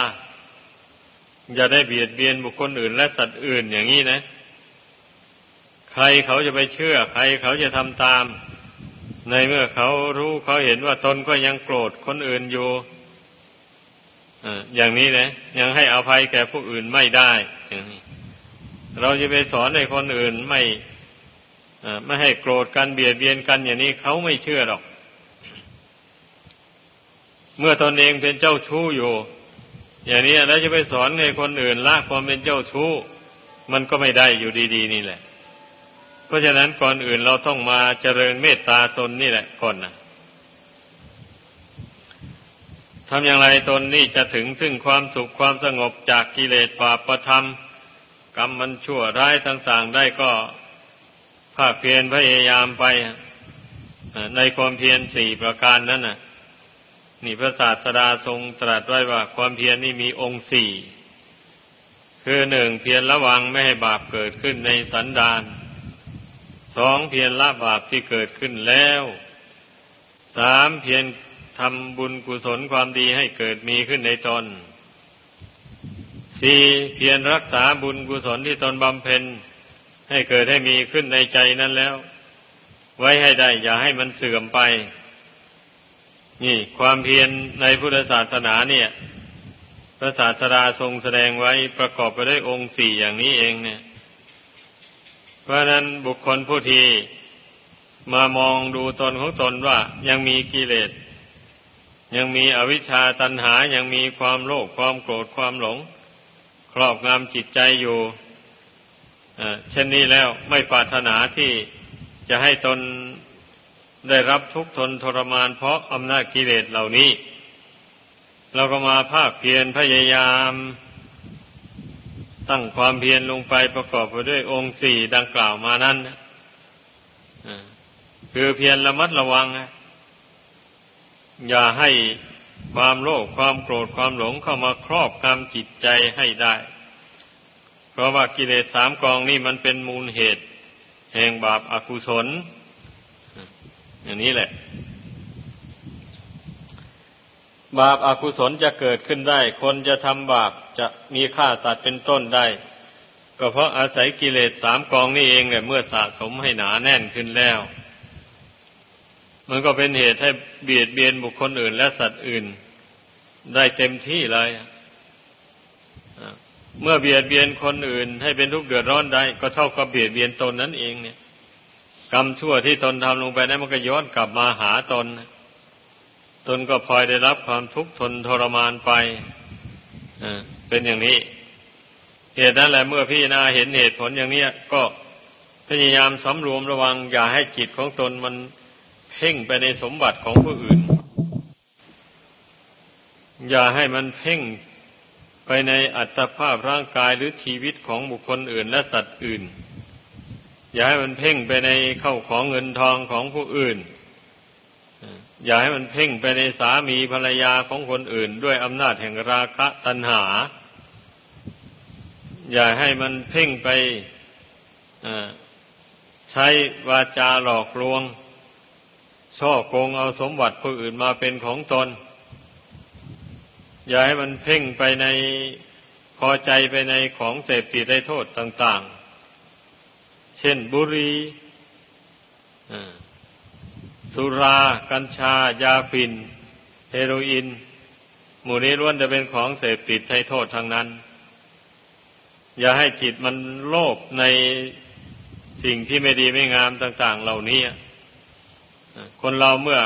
อย่าได้เบียดเบียนบุคคลอื่น และสัตว์อื่นอย่างนี้นะ ใครเขาจะไปเชื่อ ใครเขาจะทำตาม ในเมื่อเขารู้เขาเห็นว่าตนก็ยังโกรธคนอื่นอยู่อย่างนี้นะ ยังให้อภัยแก่ผู้อื่นไม่ได้ เราจะไปสอนให้คนอื่นไม่ ไม่ให้โกรธกันเบียดเบียนกันอย่างนี้เขาไม่เชื่อหรอก เมื่อตนเองเป็นเจ้าชู้อยู่ อย่างนี้แล้วจะไปสอนให้คนอื่นละความเป็นเจ้าชู้ มันก็ไม่ได้อยู่ดี ๆ นี่แหละ เพราะฉะนั้นก่อนอื่นเราต้องมาเจริญเมตตาตนนี่แหละก่อนนะทำอย่างไรตนนี่จะถึงซึ่งความสุขความสงบจากกิเลสบาปประธรรมกรรมมันชั่วร้ายต่างๆได้ก็ ภาคเพียรพยายามไปในความเพียรสี่ประการนั้นน่ะ นี่พระศาสดาทรงตรัสไว้ว่า ความเพียรนี่มีองค์สี่คือหนึ่งเพียรระวังไม่ให้บาปเกิดขึ้นในสันดานสองเพียรละบาปที่เกิดขึ้นแล้วสามเพียรทำบุญกุศลความดีให้เกิดมีขึ้นในตนสี่เพียรรักษาบุญกุศลที่ตนบำเพ็ญ ให้เกิดให้มีขึ้นในใจนั้นแล้ว ไว้ให้ได้ อย่าให้มันเสื่อมไป นี่ ความเพียรในพุทธศาสนาเนี่ย พระศาสดาทรงแสดงไว้ประกอบไปด้วยองค์สี่อย่างนี้เองเนี่ย เพราะนั้นบุคคลผู้ที่มามองดูตนของตนว่ายังมีกิเลส ยังมีอวิชชาตันหายังมีความโลภความโกรธความหลง ครอบงำจิตใจอยู่ เช่นนี้แล้วไม่ปรารถนาที่จะให้ตนได้รับทุกข์ทนทรมานเพราะอำนาจกิเลสเหล่านี้ เราก็มาภาคเพียรพยายาม ตั้งความเพียรลงไปประกอบไปด้วยองค์สี่ดังกล่าวมานั้นคือเพียรระมัดระวัง อย่าให้ความโลภความโกรธความหลงเข้ามาครอบงำจิตใจให้ได้ เพราะว่ากิเลสสามกองนี่มันเป็นมูลเหตุ แห่งบาปอากุศล อย่างนี้แหละ บาปอากุศลจะเกิดขึ้นได้ คนจะทำบาปจะมีฆ่าสัตว์เป็นต้นได้ ก็เพราะอาศัยกิเลสสามกองนี่เองแหละเมื่อสะสมให้หนาแน่นขึ้นแล้ว มันก็เป็นเหตุให้เบียดเบียนบุคคลอื่นและสัตว์อื่น ได้เต็มที่เลย เมื่อเบียดเบียนคนอื่น ให้เป็นทุกข์เดือดร้อนได้ก็เท่ากับเบียดเบียนตนนั่นเองเนี่ย กรรมชั่วที่ตนทำลงไปนั้นมันก็ย้อนกลับมาหาตน ตนก็พลอยได้รับความทุกข์ทนทรมานไปอเป็นอย่างนี้ เหตุนั้นแหละเมื่อพี่นาเห็นเหตุผลอย่างนี้ก็พยายามสำรวมระวัง อย่าให้จิตของตนมันเพ่งไปในสมบัติของผู้อื่น อย่าให้มันเพ่ง ไปในอัตภาพร่างกายหรือชีวิตของบุคคลอื่นและสัตว์อื่น อย่าให้มันเพ่งไปในเข้าของเงินทองของผู้อื่น อย่าให้มันเพ่งไปในสามีภรรยาของคนอื่น ด้วยอำนาจแห่งราคะตัณหา อย่าให้มันเพ่งไปใช้วาจาหลอกลวง ช่อโกงเอาสมบัติผู้อื่นมาเป็นของตน อย่าให้มันเพ่งไปในพอใจไปในของเสพติดได้โทษต่าง ๆ เช่นบุหรี่สุรา กัญชา ยาฝิ่นเฮโรอีนหมู่นี้ล้วนจะเป็นของเสพติดให้โทษทางนั้น อย่าให้จิตมันโลภในสิ่งที่ไม่ดีไม่งามต่าง ๆ เหล่านี้คนเราเมื่อ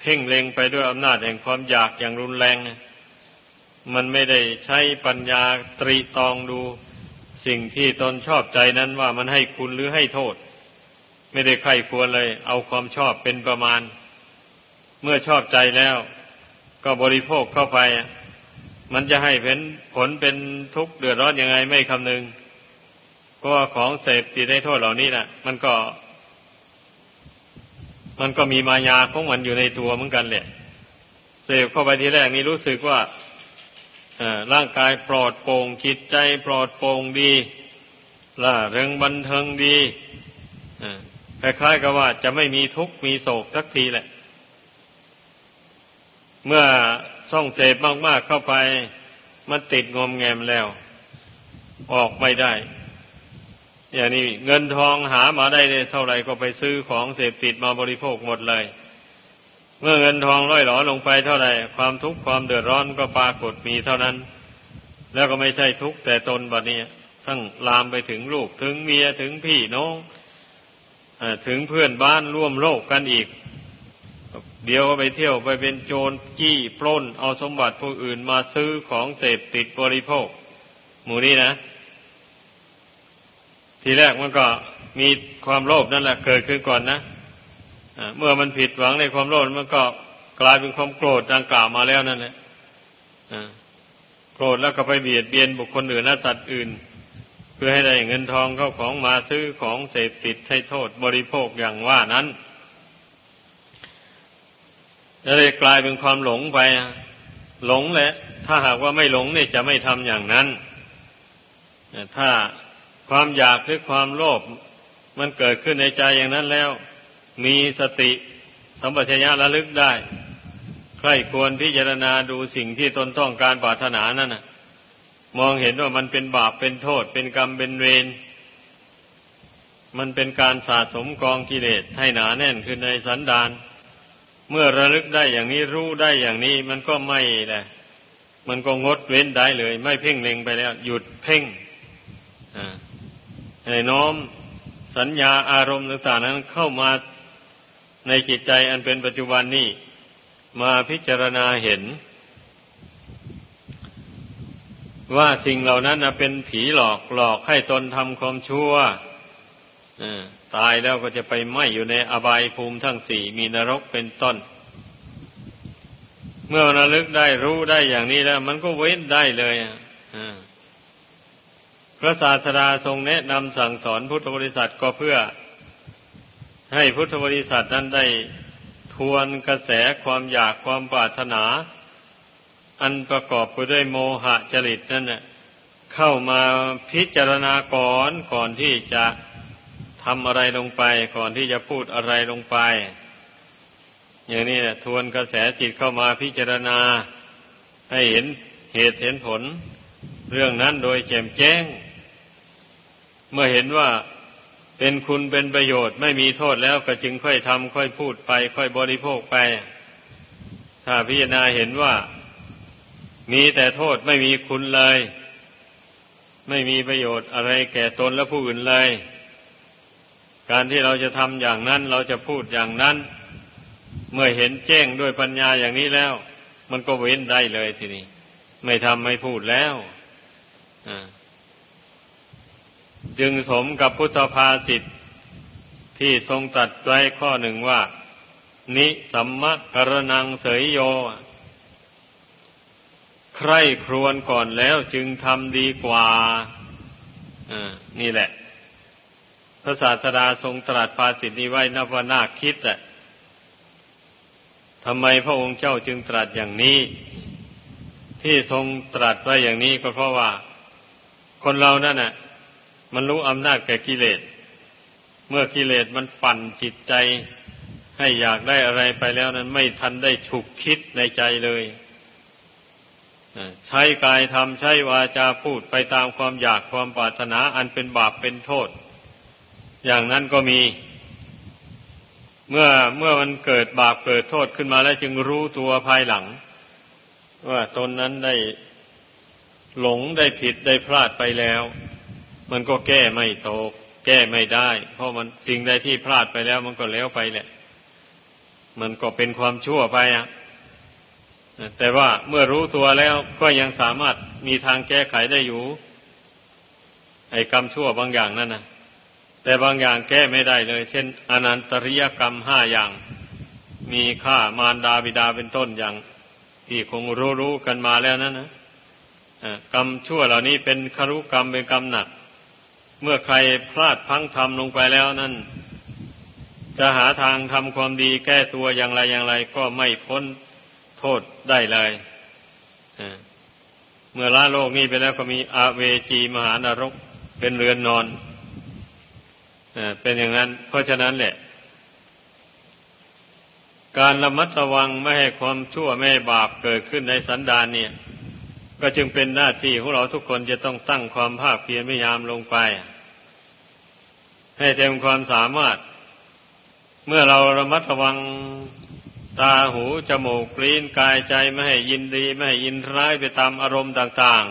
เพ่งเล็งไปด้วยอำนาจแห่งความอยากอย่างรุนแรง มันไม่ได้ใช้ปัญญาตรีตองดูสิ่งที่ตนชอบใจนั้นว่ามันให้คุณหรือให้โทษ ไม่ได้ใครควรเลย เอาความชอบเป็นประมาณ เมื่อชอบใจแล้ว ก็บริโภคเข้าไป มันจะให้เป็นผลเป็นทุกข์เดือดร้อนยังไงไม่คำนึงก็ของเสพติดให้โทษเหล่านี้นะ่ะ มันก็ มันก็มีมายาของมันอยู่ในตัวเหมือนกันแหละเสพเข้าไปทีแรกนี่รู้สึกว่าร่างกายปลอดโปร่งจิตใจปลอดโปร่งดีล่าเริงบันเทิงดีคล้ายๆกับว่าจะไม่มีทุกข์มีโศกสักทีแหละ เมื่อส่องเสพมากๆเข้าไป มันติดงอมแงมแล้ว ออกไม่ได้ อย่างนี้เงินทองหามาได้เท่าไหร่ก็ไปซื้อของเสพติดมาบริโภคหมดเลย เมื่อเงินทองร่อยหลอลงไปเท่าไหร่ความทุกข์ความเดือดร้อนก็ปรากฏมีเท่านั้น แล้วก็ไม่ใช่ทุกข์แต่ตนบัดนี้ทั้งลามไปถึงลูกถึงเมียถึงพี่น้องอถึงเพื่อนบ้านร่วมโลกกันอีก เดี๋ยวก็ไปเที่ยวไปเป็นโจรจี้ปล้น เอาสมบัติผู้อื่นมาซื้อของเสพติดบริโภค หมู่นี้นะ ทีแรกมันก็มีความโลภนั่นแหละเกิดขึ้นก่อนนะเมื่อมันผิดหวังในความโลภมันก็กลายเป็นความโกรธดังกล่าวมาแล้วนั่นแหละโกรธแล้วก็ไปเบียดเบียนบุคคลอื่นและสัตว์อื่น เพื่อให้ได้เงินทองเข้าของมาซื้อของเสพติดให้โทษบริโภคอย่างว่านั้นจะเลยกลายเป็นความหลงไปหลงแหละ ถ้าหากว่าไม่หลงเนี่ยจะไม่ทำอย่างนั้นถ้า ความอยากหรือความโลภมันเกิดขึ้นในใจอย่างนั้นแล้ว มีสติสัมปชัญญะระลึกได้ ใครควรพิจารณาดูสิ่งที่ตนต้องการปรารถนานั่นนะมองเห็นว่ามันเป็นบาปเป็นโทษ เป็นกรรมเป็นเวรมันเป็นการสะสมกองกิเลสให้หนาแน่นขึ้นในสันดานเมื่อระลึกได้อย่างนี้รู้ได้อย่างนี้มันก็ไม่แหละ มันก็งดเว้นได้เลย ไม่เพ่งเล็งไปแล้ว หยุดเพ่ง ให้น้อมสัญญาอารมณ์ต่างๆนั้นเข้ามาในจิตใจอันเป็นปัจจุบันนี้มาพิจารณาเห็น ว่าสิ่งเหล่านั้นเป็นผีหลอกหลอกให้ตนทำความชั่วตายแล้วก็จะไปไหมอยู่ในอบายภูมิทั้งสี่มีนรกเป็นต้น เมื่อระลึกได้รู้ได้อย่างนี้แล้ว มันก็เว้นได้เลย พระศาสดาทรงแนะนำสั่งสอนพุทธบริษัทก็เพื่อ ให้พุทธบริษัทนั้นได้ทวนกระแสความอยากความปรารถนา อันประกอบไปด้วยโมหะจริตนั่นเข้ามาพิจารณาก่อนก่อนที่จะทำอะไรลงไป ก่อนที่จะพูดอะไรลงไป อย่างนี้ทวนกระแสจิตเข้ามาพิจารณาให้เห็นเหตุเห็นผล เรื่องนั้นโดยแจ่มแจ้ง เมื่อเห็นว่าเป็นคุณเป็นประโยชน์ไม่มีโทษแล้วก็จึงค่อยทำค่อยพูดไป ค่อยบริโภคไป ถ้าพิจารณาเห็นว่า มีแต่โทษไม่มีคุณเลย ไม่มีประโยชน์อะไรแก่ตนและผู้อื่นเลย การที่เราจะทำอย่างนั้นเราจะพูดอย่างนั้น เมื่อเห็นแจ้งด้วยปัญญาอย่างนี้แล้ว มันก็เว้นได้เลยทีนี้ ไม่ทำไม่พูดแล้ว จึงสมกับพุทธภาษิตที่ทรงตัดไว้ข้อหนึ่งว่า นิสัมมะกรนังเสยโย ใครครวนก่อนแล้วจึงทำดีกว่านี่แหละ พระศาสดาทรงตรัสภาสิทนี้ไว้นับว่าน่าคิดอะทำไมพระองค์เจ้าจึงตรัสอย่างนี้ ที่ทรงตรัสไว้อย่างนี้ก็เพราะว่า คนเรานั่นน่ะ มันรู้อำนาจแก่กิเลส เมื่อกิเลสมันปั่นจิตใจ ให้อยากได้อะไรไปแล้วนั้น ไม่ทันได้ฉุกคิดในใจเลยใช้กายทำใช้วาจาพูดไปตามความอยากความปรารถนาอันเป็นบาปเป็นโทษ อย่างนั้นก็มี เมื่อเมื่อมันเกิดบาปเกิดโทษขึ้นมาแล้วจึงรู้ตัวภายหลัง ว่าตนนั้นได้หลงได้ผิดได้พลาดไปแล้ว มันก็แก้ไม่ตก แก้ไม่ได้ เพราะมันสิ่งใดที่พลาดไปแล้วมันก็แล้วไปแหละ มันก็เป็นความชั่วไปอะแต่ว่าเมื่อรู้ตัวแล้วก็ยังสามารถมีทางแก้ไขได้อยู่ ไอ้กรรมชั่วบางอย่างนั่นนะแต่บางอย่างแก้ไม่ได้เลย เช่น อนันตริยกรรมห้าอย่าง มีฆ่ามารดาบิดาเป็นต้นอย่าง ที่คงรู้ๆกันมาแล้วนั้นนะกรรมชั่วเหล่านี้เป็นคารุกรรมเป็นกรรมหนัก เมื่อใครพลาดพังทำลงไปแล้วนั้นจะหาทางทำความดีแก้ตัวอย่างไรอย่างไร ก็ไม่พ้นโทษได้เลยเมื่อละโลกนี้ไปแล้วก็มีอาเวจีมหานรกเป็นเรือนนอนเป็นอย่างนั้น เพราะฉะนั้นแหละ การระมัดระวังไม่ให้ความชั่วไม่ให้บาปเกิดขึ้นในสันดานเนี่ย ก็จึงเป็นหน้าที่ของเราทุกคนจะต้องตั้งความภาคเพียรพยายามลงไป ให้เต็มความสามารถ เมื่อเราระมัดระวังตาหูจมูกลิ้นกายใจไม่ให้ยินดี ไม่ให้ยินร้ายไปตามอารมณ์ต่าง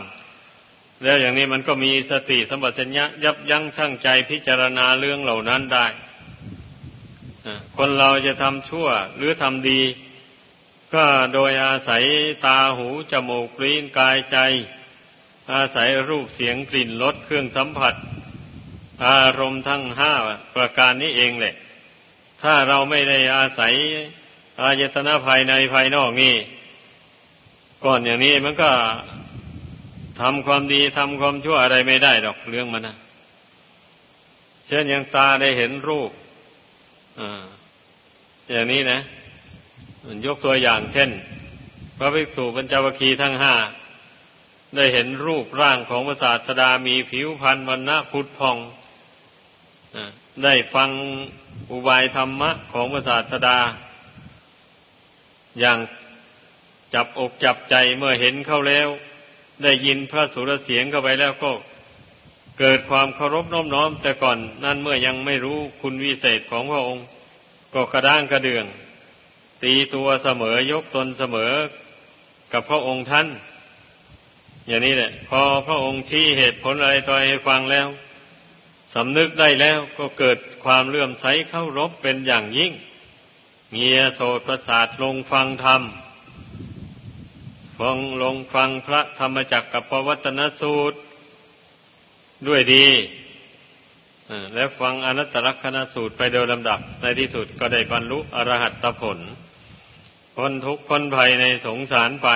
ๆ แล้วอย่างนี้มันก็มีสติสัมปชัญญะยับยั้งชั่งใจพิจารณาเรื่องเหล่านั้นได้คนเราจะทำชั่วหรือทำดี ก็โดยอาศัยตาหูจมูกลิ้นกายใจ อาศัยรูปเสียงกลิ่นรสเครื่องสัมผัส อารมณ์ทั้งห้าประการนี้เองแหละ ถ้าเราไม่ได้อาศัยอายตนะภายในภายนอกนี่ก่อนอย่างนี้มันก็ทำความดีทำความชั่วอะไรไม่ได้ดอกเรื่องมันนะเช่นอย่างตาได้เห็นรูป อ่า อย่างนี้นะ ยกตัวอย่างเช่น พระภิกษุปัญจวัคคีย์ทั้งห้าได้เห็นรูปร่างของพระศาสดามีผิวพรรณวันณะพุทธพองได้ฟังอุบายธรรมะของพระศาสดา อย่างจับอกจับใจเมื่อเห็นเข้าแล้ว ได้ยินพระสุรเสียงเข้าไปแล้วก็ เกิดความเคารพน้อมน้อม แต่ก่อนนั้นเมื่อยังไม่รู้คุณวิเศษของพระองค์ ก็กระด้างกระเดือง ตีตัวเสมอยกตนเสมอกับพระองค์ท่าน อย่างนี้แหละ พอพระองค์ชี้เหตุผลอะไรต่อให้ฟังแล้วสำนึกได้แล้วก็เกิดความเลื่อมใสเข้ารบเป็นอย่างยิ่ง เงียโสดประสาทลงฟังธรรมฟังลงฟังพระธรรมจักรกับปวัตนสูตร ด้วยดีและฟังอนัตตลกษณสูตรไปโดยลำดับในที่สุดก็ได้บรรลุอรหัตผล พ้นทุกข์พ้นภัยในสงสารไป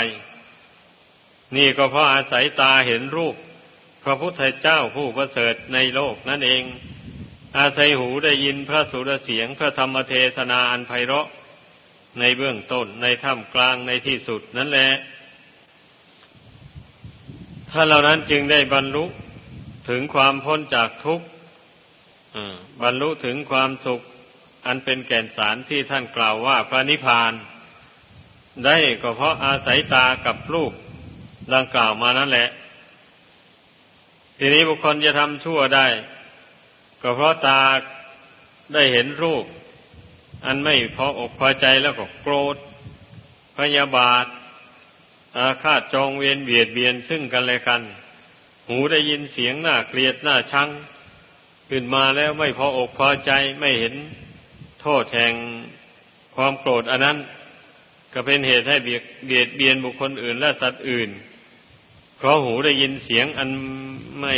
นี่ก็เพราะอาศัยตาเห็นรูป พระพุทธเจ้าผู้ประเสริฐในโลกนั่นเอง อาศัยหูได้ยินพระสุรเสียงพระธรรมเทศนาอันไพเราะ ในเบื้องต้นในท่ามกลางในที่สุดนั่นแหละถ้าเหล่านั้นจึงได้บรรลุถึงความพ้นจากทุกข์บรรลุถึงความสุข อันเป็นแก่นสารที่ท่านกล่าวว่าพระนิพพาน ได้ก็เพราะอาศัยตากับรูปดังกล่าวมานั่นแหละ ทีนี้บุคคลจะทำชั่วได้ ก็เพราะตาได้เห็นรูป อันไม่พออกพอใจแล้วก็โกรธ พยาบาท อาฆาตจองเวียนเบียดเบียนซึ่งกันและกัน หูได้ยินเสียงหน้าเกลียดหน้าชังขึ้นมาแล้วไม่พออกพอใจไม่เห็นโทษแห่งความโกรธอันนั้น ก็เป็นเหตุให้เบียดเบียดเบียนบุคคลอื่น และสัตว์อื่น เพราะหูได้ยินเสียงอันไม่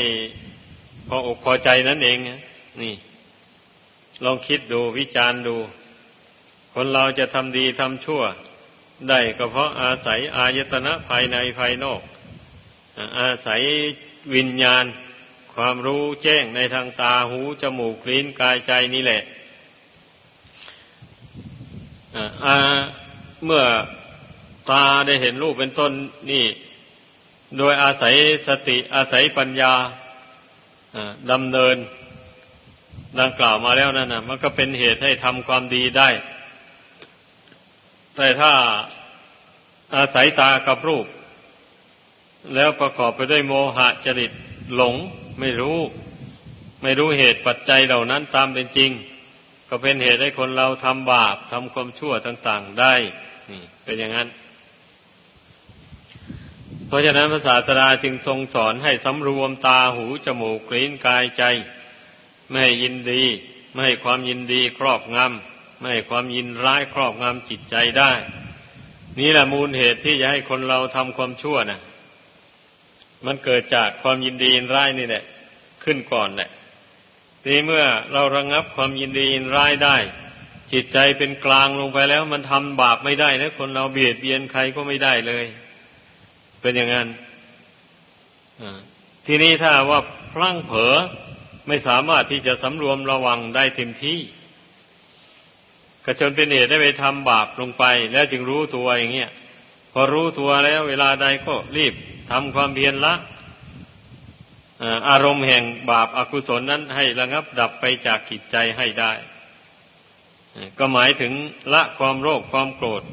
พออกพอใจนั่นเองนี่ ลองคิดดูวิจารณ์ดู คนเราจะทำดีทำชั่ว ได้ก็เพราะอาศัยอายตนะภายในภายนอก อาศัยวิญญาณ ความรู้แจ้งในทางตาหูจมูกลิ้นกายใจนี่แหละอา เมื่อตาได้เห็นรูปเป็นต้นนี่ โดยอาศัยสติอาศัยปัญญาดำเนิน ดังกล่าวมาแล้วนั่นนะมันก็เป็นเหตุให้ทำความดีได้ แต่ถ้าอาศัยตากับรูป แล้วประกอบไปด้วยโมหะจริตหลงไม่รู้ ไม่รู้เหตุปัจจัยเหล่านั้นตามเป็นจริง ก็เป็นเหตุให้คนเราทำบาปทำความชั่วต่าง ๆได้ เป็นอย่างนั้น เพราะฉะนั้นพระศาสดาจึงทรงสอนให้สำรวมตาหูจมูกลิ้นกายใจ ไม่ให้ยินดี ไม่ให้ความยินดีครอบงำไม่ให้ความยินร้ายครอบงำจิตใจได้ นี่แหละมูลเหตุที่จะให้คนเราทำความชั่วนะมันเกิดจากความยินดียินร้ายนี่แหละขึ้นก่อนแหละทีเมื่อเราระงงับความยินดียินร้ายได้ จิตใจเป็นกลางลงไปแล้ว มันทำบาปไม่ได้แล้วคนเราเบียดเบียนใครก็ไม่ได้เลย เป็นอย่างนั้นทีนี้ถ้าว่าพลั้งเผลอไม่สามารถที่จะสำรวมระวังได้เต็มที่ก็จนเป็นเหตุได้ไปทำบาปลงไป แล้วจึงรู้ตัวอย่างเงี้ยพอรู้ตัวแล้ว เวลาใดก็รีบทำความเพียรละอารมณ์แห่งบาปอากุศลนั้นให้ระงับดับไปจากกิจใจให้ได้ ก็หมายถึงละความโลภความโกรธ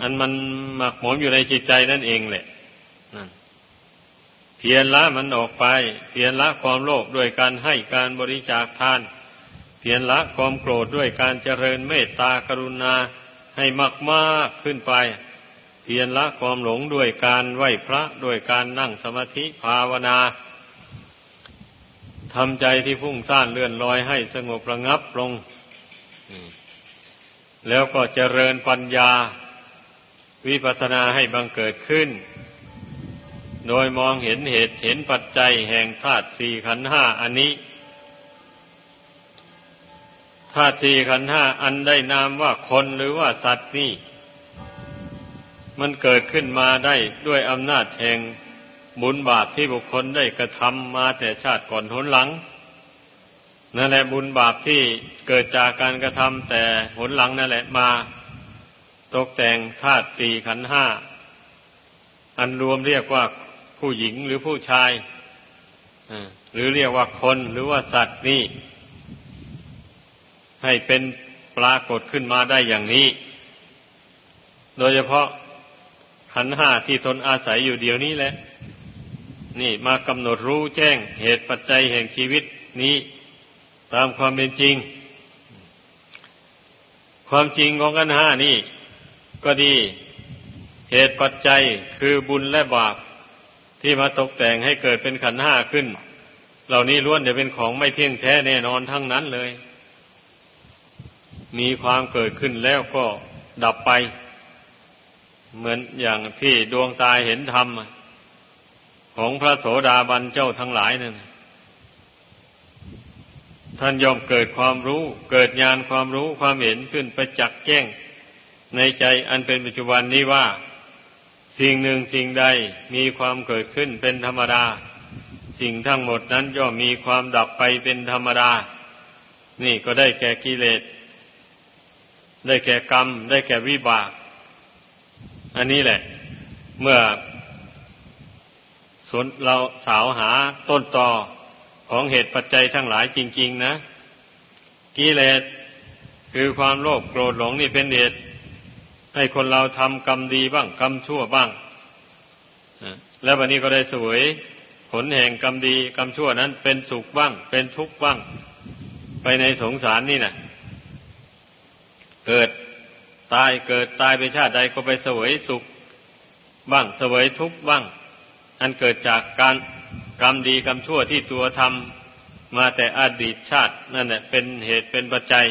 อันมันหมักหมมอยู่ในจิตใจนั่นเองแหละนั่นเพียรละมันออกไป เพียรละความโลภด้วยการให้การบริจาคทาน เพียรละความโกรธด้วยการเจริญเมตตากรุณาให้มากมากขึ้นไป เพียรละความหลงด้วยการไหว้พระด้วยการนั่งสมาธิภาวนาทำใจที่พุ่งซ่านเลื่อนลอยให้สงบระงับลง แล้วก็เจริญปัญญาวิปัสสนาให้บังเกิดขึ้น โดยมองเห็นเหตุเห็นปัจจัยแห่งธาตุสี่ขันห้าอันนี้ธาตุสี่ขันห้าอันได้นามว่าคนหรือว่าสัตว์นี่ มันเกิดขึ้นมาได้ด้วยอำนาจแห่งบุญบาปที่บุคคลได้กระทำมาแต่ชาติก่อนหนหลัง นั่นแหละบุญบาปที่เกิดจากการกระทำแต่หนหลังนั่นแหละมา ตกแต่งธาตุสี่ขันห้า อันรวมเรียกว่าผู้หญิงหรือผู้ชายหรือเรียกว่าคนหรือว่าสัตว์นี่ ให้เป็นปรากฏขึ้นมาได้อย่างนี้ โดยเฉพาะขันห้าที่ตนอาศัยอยู่เดียวนี้แหละ นี่มากำหนดรู้แจ้งเหตุปัจจัยแห่งชีวิตนี้ ตามความเป็นจริง ความจริงของขันห้านี่ ก็ดีเหตุปัจจัยคือบุญและบาปที่มาตกแต่งให้เกิดเป็นขันห้าขึ้น เหล่านี้ล้วนจะเป็นของไม่เที่ยงแท้แน่นอนทั้งนั้นเลย มีความเกิดขึ้นแล้วก็ดับไป เหมือนอย่างที่ดวงตาเห็นธรรม ของพระโสดาบันเจ้าทั้งหลายนั่น ท่านยอมเกิดความรู้ เกิดญาณความรู้ความเห็นขึ้นไปจักษ์แจ้ง ในใจอันเป็นปัจจุบันนี้ว่า สิ่งหนึ่งสิ่งใดมีความเกิดขึ้นเป็นธรรมดา สิ่งทั้งหมดนั้นย่อมมีความดับไปเป็นธรรมดา นี่ก็ได้แก่กิเลส ได้แก่กรรม ได้แก่วิบาก อันนี้แหละ เมื่อสนเราสาวหาต้นตอ ของเหตุปัจจัยทั้งหลายจริง ๆ นะกิเลสคือความโลภโกรธหลงนี่เป็นเหตุให้คนเราทำกรรมดีบ้างกรรมชั่วบ้างแล้ววันนี้ก็ได้สวย ผลแห่งกรรมดีกรรมชั่วนั้น เป็นสุขบ้าง เป็นทุกข์บ้าง ไปในสงสารนี่นะเกิดตายเกิดตายไปชาติใดก็ไปสวยสุขบ้างสวยทุกข์บ้าง อันเกิดจากการ กรรมดีกรรมชั่วที่ตัวทำมาแต่อดีตชาตินั่นแหละเป็นเหตุเป็นปัจจัย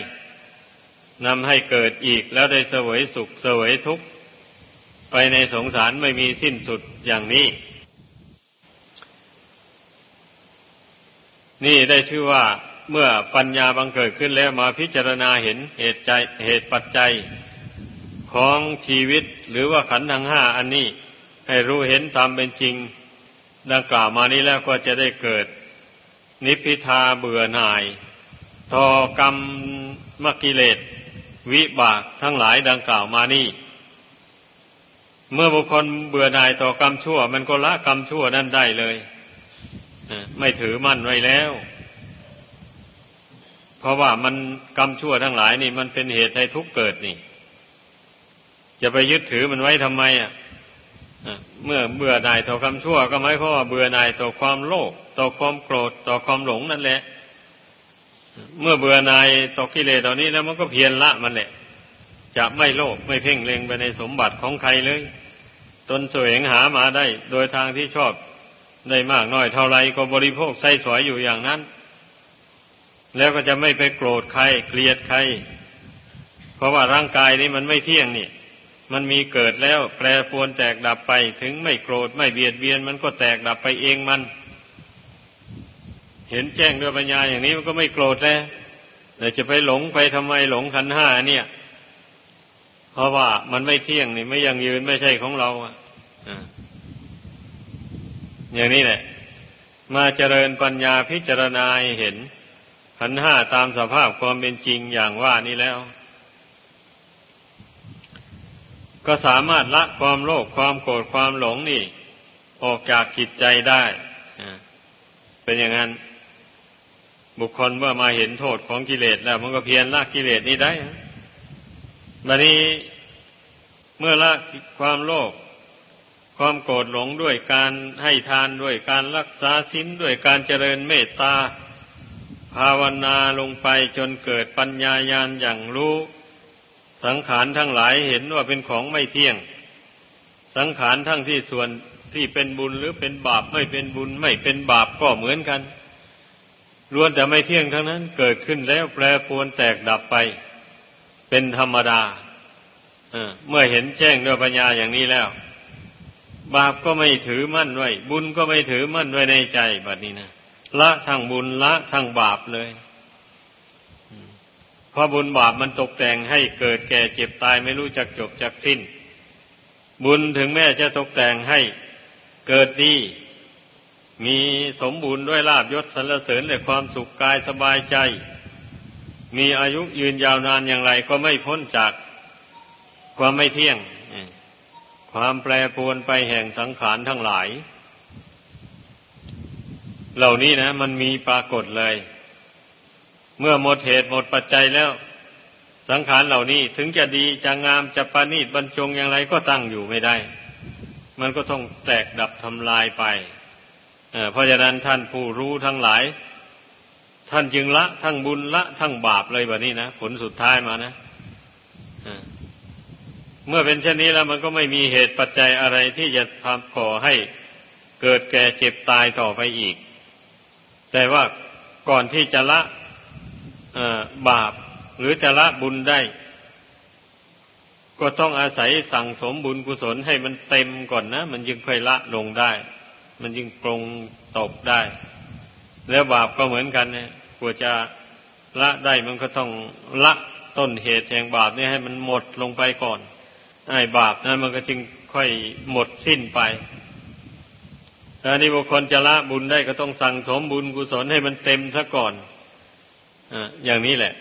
นำให้เกิดอีกแล้วได้เสวยสุขเสวยทุกข์ ไปในสงสารไม่มีสิ้นสุดอย่างนี้ นี่ได้ชื่อว่าเมื่อปัญญาบังเกิดขึ้นแล้วมาพิจารณาเห็นเหตุใจเหตุปัจจัยของชีวิตหรือว่าขันธ์ทั้งห้าอันนี้ ให้รู้เห็นตามเป็นจริง ดังกล่าวมานี้แล้วก็จะได้เกิด นิพพิทาเบื่อหน่าย ทอกรรมมกิเลสวิบากทั้งหลายดังกล่าวมานี่เมื่อบุคคลเบื่อหน่ายต่อกรรมชั่ว มันก็ละกรรมชั่วนั่นได้เลยไม่ถือมั่นไว้แล้ว เพราะว่ามันกรรมชั่วทั้งหลายนี่ มันเป็นเหตุให้ทุกข์เกิดนี่ จะไปยึดถือมันไว้ทำไมอะ เมื่อเบื่อหน่ายต่อกรรมชั่ว ก็หมายความว่าเบื่อหน่ายต่อความโลภต่อความโกรธต่อความหลงนั่นแหละ เมื่อเบื่อหน่ายตกกิเลสเหล่านี้แล้วมันก็เพียรละมันแหละ จะไม่โลภไม่เพ่งเล็งไปในสมบัติของใครเลย ตนแสวงหามาได้ โดยทางที่ชอบได้มากน้อยเท่าไรก็บริโภคใส่สวยอยู่อย่างนั้น แล้วก็จะไม่ไปโกรธใครเกลียดใคร เพราะว่าร่างกายนี้มันไม่เที่ยงนี่ มันมีเกิดแล้ว แปรปรวนแตกดับไป ถึงไม่โกรธไม่เบียดเบียน มันก็แตกดับไปเองมัน เห็นแจ้งด้วยปัญญาอย่างนี้มันก็ไม่โกรธแล้วแต่จะไปหลงไปทำไมหลงขันห้าเนี่ย เพราะว่ามันไม่เที่ยงนี่ไม่ยังยืนไม่ใช่ของเราอะอย่างนี้แหละ มาเจริญปัญญาพิจารณาเห็นขันห้าตามสภาพความเป็นจริงอย่างว่านี้แล้ว ก็สามารถละความโลภความโกรธความหลงนี่ ออกจากจิตใจได้เป็นอย่างนั้น บุคคลเมื่อมาเห็นโทษของกิเลสแล้ว มันก็เพียรละกิเลสนี้ได้บัดนี้เมื่อละความโลภความโกรธหลงด้วยการให้ทานด้วยการรักษาศีลด้วยการเจริญเมตตาภาวนาลงไปจนเกิดปัญญาญาณอย่างรู้ สังขารทั้งหลายเห็นว่าเป็นของไม่เที่ยง สังขารทั้งที่ส่วนที่เป็นบุญหรือเป็นบาปไม่เป็นบุญไม่เป็นบาปก็เหมือนกันล้วนแต่ไม่เที่ยงทั้งนั้น เกิดขึ้นแล้วแปรปรวนแตกดับไป เป็นธรรมดาเมื่อเห็นแจ้งด้วยปัญญาอย่างนี้แล้ว บาปก็ไม่ถือมั่นไว้ บุญก็ไม่ถือมั่นไว้ในใจแบบนี้นะละทั้งบุญละทั้งบาปเลย เพราะบุญบาปมันตกแต่งให้เกิดแก่เจ็บตายไม่รู้จักจบจักสิ้น บุญถึงแม้จะตกแต่งให้เกิดดี มีสมบูรณ์ด้วยลาบยศสรรเสริญและความสุขกายสบายใจ มีอายุยืนยาวนานอย่างไรก็ไม่พ้นจากความไม่เที่ยง ความแปรปรวนไปแห่งสังขารทั้งหลาย เหล่านี้นะ มันมีปรากฏเลย เมื่อหมดเหตุหมดปัจจัยแล้ว สังขารเหล่านี้ถึงจะดีจะงามจะประณีตบรรจงอย่างไรก็ตั้งอยู่ไม่ได้ มันก็ต้องแตกดับทำลายไปเเพราะฉะนั้นท่านผู้รู้ทั้งหลาย ท่านจึงละทั้งบุญละทั้งบาปเลยแบบนี้นะผลสุดท้ายมานะเมื่อเป็นเช่นนี้แล้วมันก็ไม่มีเหตุปัจจัยอะไรที่จะทำก่อให้เกิดแก่เจ็บตายต่อไปอีก แต่ว่าก่อนที่จะละ บาป หรือจะละบุญได้ ก็ต้องอาศัยสั่งสมบุญกุศลให้มันเต็มก่อนนะ มันจึงค่อยละลงได้ มันจึงปรงตบได้ แล้วบาปก็เหมือนกันนะกว่าจะละได้มันก็ต้องละต้นเหตุแห่งบาปนี่ให้มันหมดลงไปก่อนไอ้บาปนั้นมันก็จึงค่อยหมดสิ้นไปแต่นี่บุคคลจะละบุญได้ก็ต้องสั่งสมบุญกุศลให้มันเต็มซะก่อน อย่างนี้แหละ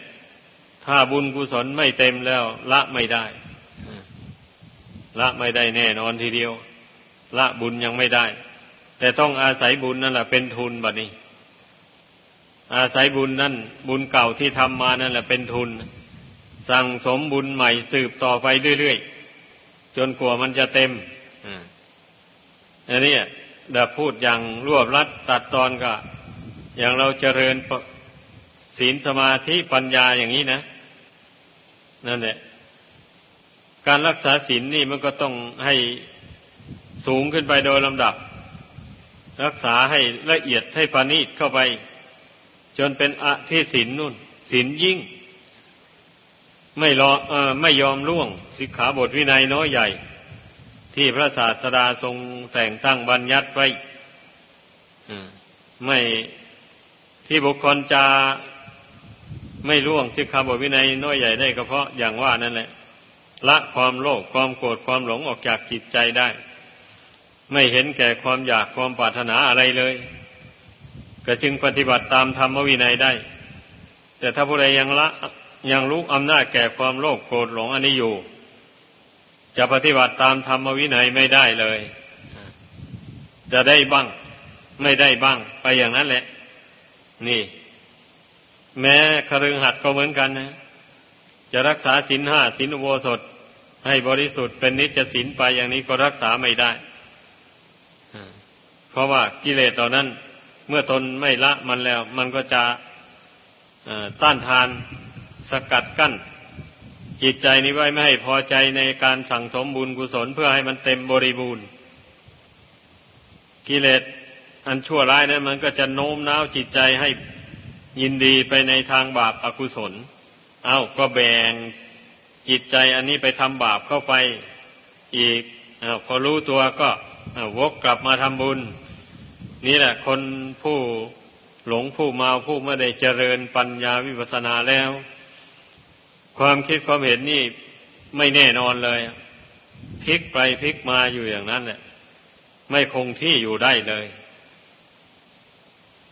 ถ้าบุญกุศลไม่เต็มแล้ว ละไม่ได้ ละไม่ได้แน่นอนทีเดียว ละบุญยังไม่ได้ แต่ต้องอาศัยบุญนั่นแหละเป็นทุนบัดนี้ อาศัยบุญนั่น บุญเก่าที่ทำมานั่นแหละเป็นทุน สั่งสมบุญใหม่สืบต่อไปเรื่อยๆ จนกว่ามันจะเต็มอันนี้เดี๋ยวพูดอย่างรวบรัดตัดตอนก็ อย่างเราเจริญ ศีลสมาธิปัญญาอย่างนี้นะนั่นแหละ การรักษาศีลนี่มันก็ต้องให้สูงขึ้นไปโดยลำดับ รักษาให้ละเอียดให้ปานีตเข้าไป จนเป็นอธิศีลนู่นศีลยิ่ง ไม่รออไม่ยอมล่วงสิกขาบทวินัยน้อยใหญ่ ที่พระศาสดาทรงแต่งตั้งบัญญัติไว้ไม่ที่บุคคลจะ ไม่ล่วงสิกขาบทวินัยน้อยใหญ่ได้ก็เพราะอย่างว่านั่นแหละ ละความโลภความโกรธความหลงออกจากจิตใจได้ ไม่เห็นแก่ความอยากความปรารถนาอะไรเลย ก็จึงปฏิบัติตามธรรมวินัยได้ แต่ถ้าผู้ใดยังละยังรู้อำนาจแก่ความโลภโกรธหลงอันนี้อยู่ จะปฏิบัติตามธรรมวินัยไม่ได้เลย จะได้บ้าง ไม่ได้บ้าง ไปอย่างนั้นแหละ นี่ แม้ครึงหัดก็เหมือนกันนะ จะรักษาศีลห้าศีลอุโบสถ ให้บริสุทธิ์เป็นนิจศีลไปอย่างนี้ก็รักษาไม่ได้ เพราะว่ากิเลสต่อนั้น เมื่อตนไม่ละมันแล้ว มันก็จะต้านทานสกัดกั้น จิตใจนี้ไว้ไม่ให้พอใจในการสั่งสมบุญกุศลเพื่อให้มันเต็มบริบูรณ์ กิเลสอันชั่วร้ายนะั้นมันก็จะโน้มน้าวจิตใจให้ ยินดีไปในทางบาปอากุศล เอาก็แบ่งจิตใจอันนี้ไปทำบาปเข้าไปอีกอพอรู้ตัวก็วกกลับมาทำบุญ นี่แหละ คนผู้หลงผู้เมาผู้ไม่ได้เจริญปัญญาวิปัสสนาแล้ว ความคิดความเห็นนี่ไม่แน่นอนเลยพลิกไปพลิกมาอยู่อย่างนั้นแหละไม่คงที่อยู่ได้เลย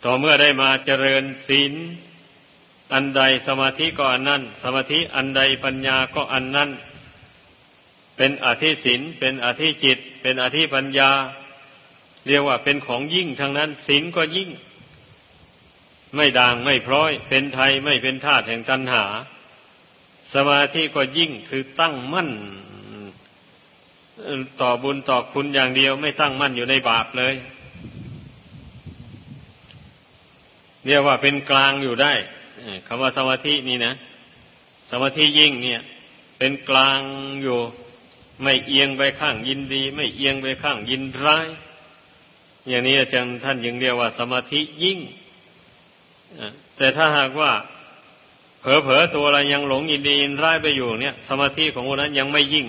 ต่อเมื่อได้มาเจริญศีลอันใดสมาธิก็อันนั้น สมาธิอันใดปัญญาก็อันนั้น เป็นอธิศีลเป็นอธิจิต เป็นอธิปัญญา เรียกว่าเป็นของยิ่งทั้งนั้นศีลก็ยิ่ง ไม่ด่างไม่พร้อย เป็นไทยไม่เป็นธาตุแห่งตัณหา สมาธิก็ยิ่งคือตั้งมั่น ต่อบุญต่อคุณอย่างเดียวไม่ตั้งมั่นอยู่ในบาปเลย เรียกว่าเป็นกลางอยู่ได้คำว่าสมาธินี่นะสมาธิยิ่งเนี่ย เป็นกลางอยู่ ไม่เอียงไปข้างยินดี ไม่เอียงไปข้างยินร้าย อย่างนี้อาจารย์ท่านยังเรียกว่าสมาธิยิ่งแต่ถ้าหากว่าเผลอๆตัวอะไรยังหลงยินดียินร้ายไปอยู่เนี่ย สมาธิของคนนั้นยังไม่ยิ่ง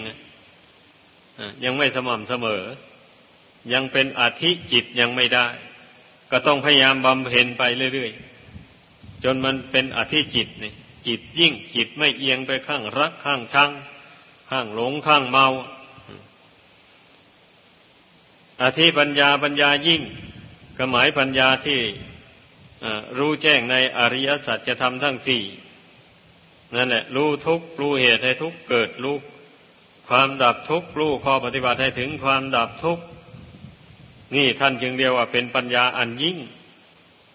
ยังไม่สม่ำเสมอ ยังเป็นอธิจิตยังไม่ได้ ก็ต้องพยายามบำเพ็ญไปเรื่อยๆ จนมันเป็นอธิจิตนี่จิตยิ่งจิตไม่เอียงไปข้างรักข้างชังข้างหลงข้างเมา อธิปัญญาปัญญายิ่งก็หมายปัญญาที่รู้แจ้งในอริยสัจธรรมทั้งสี่นั่นแหละ รู้ทุกรู้เหตุให้ทุกเกิดรู้ความดับทุกรู้ข้อปฏิบัติให้ถึงความดับทุก์ นี่ท่านจึงเรียกว่าเป็นปัญญาอันยิ่ง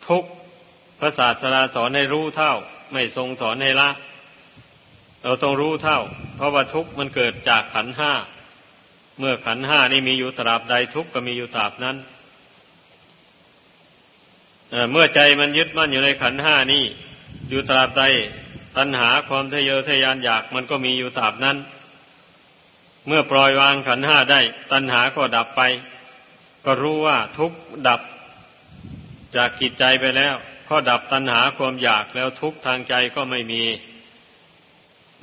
ทุกพระศาสดาสอนให้รู้เท่า ไม่ทรงสอนให้ละ เราต้องรู้เท่า เพราะว่าทุกมันเกิดจากขันห้า เมื่อขันห้านี่มีอยู่ตราบใดทุกก็มีอยู่ตราบนั้นเมื่อใจมันยึดมั่นอยู่ในขันห้านี่ อยู่ตราบใดตัณหาความทะเยอทะยานอยากมันก็มีอยู่ตราบนั้น เมื่อปล่อยวางขันห้าได้ ตัณหาก็ดับไป ก็รู้ว่าทุกดับจากกิจใจไปแล้วก็ดับตัณหาความอยากแล้วทุกทางใจก็ไม่มี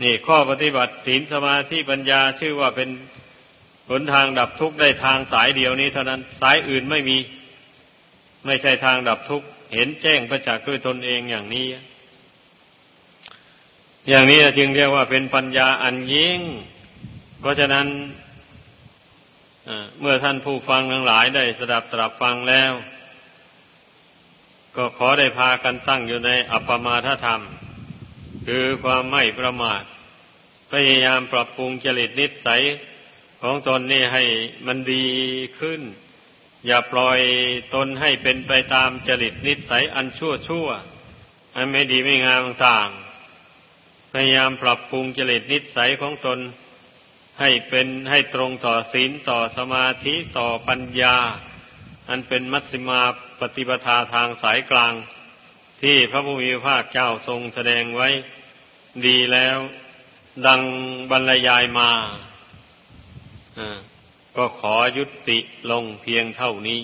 นี่ข้อปฏิบัติศีลสมาธิปัญญาชื่อว่าเป็นหนทางดับทุกข์ได้ทางสายเดียวนี้เท่านั้นสายอื่นไม่มี ไม่ใช่ทางดับทุกข์เห็นแจ้งประจักษ์ด้วยตนเองอย่างนี้ อย่างนี้จึงเรียกว่าเป็นปัญญาอันยิ่ง เพราะฉะนั้น เมื่อท่านผู้ฟังทั้งหลายได้สดับตรับฟังแล้ว ก็ขอได้พากันตั้งอยู่ในอัปปมาทธรรม คือความไม่ประมาท พยายามปรับปรุงจริตนิสัยของตนนี่ให้มันดีขึ้น อย่าปล่อยตนให้เป็นไปตามจริตนิสัยอันชั่วชั่วอันไม่ดีไม่งามต่าง พยายามปรับปรุงจริตนิสัยของตน ให้เป็นให้ตรงต่อศีลต่อสมาธิต่อปัญญา อันเป็นมัชฌิมาปฏิปทาทางสายกลาง ที่พระผู้มีพระภาคเจ้าทรงแสดงไว้ดีแล้วดังบรรยายมาก็ขอยุติลงเพียงเท่านี้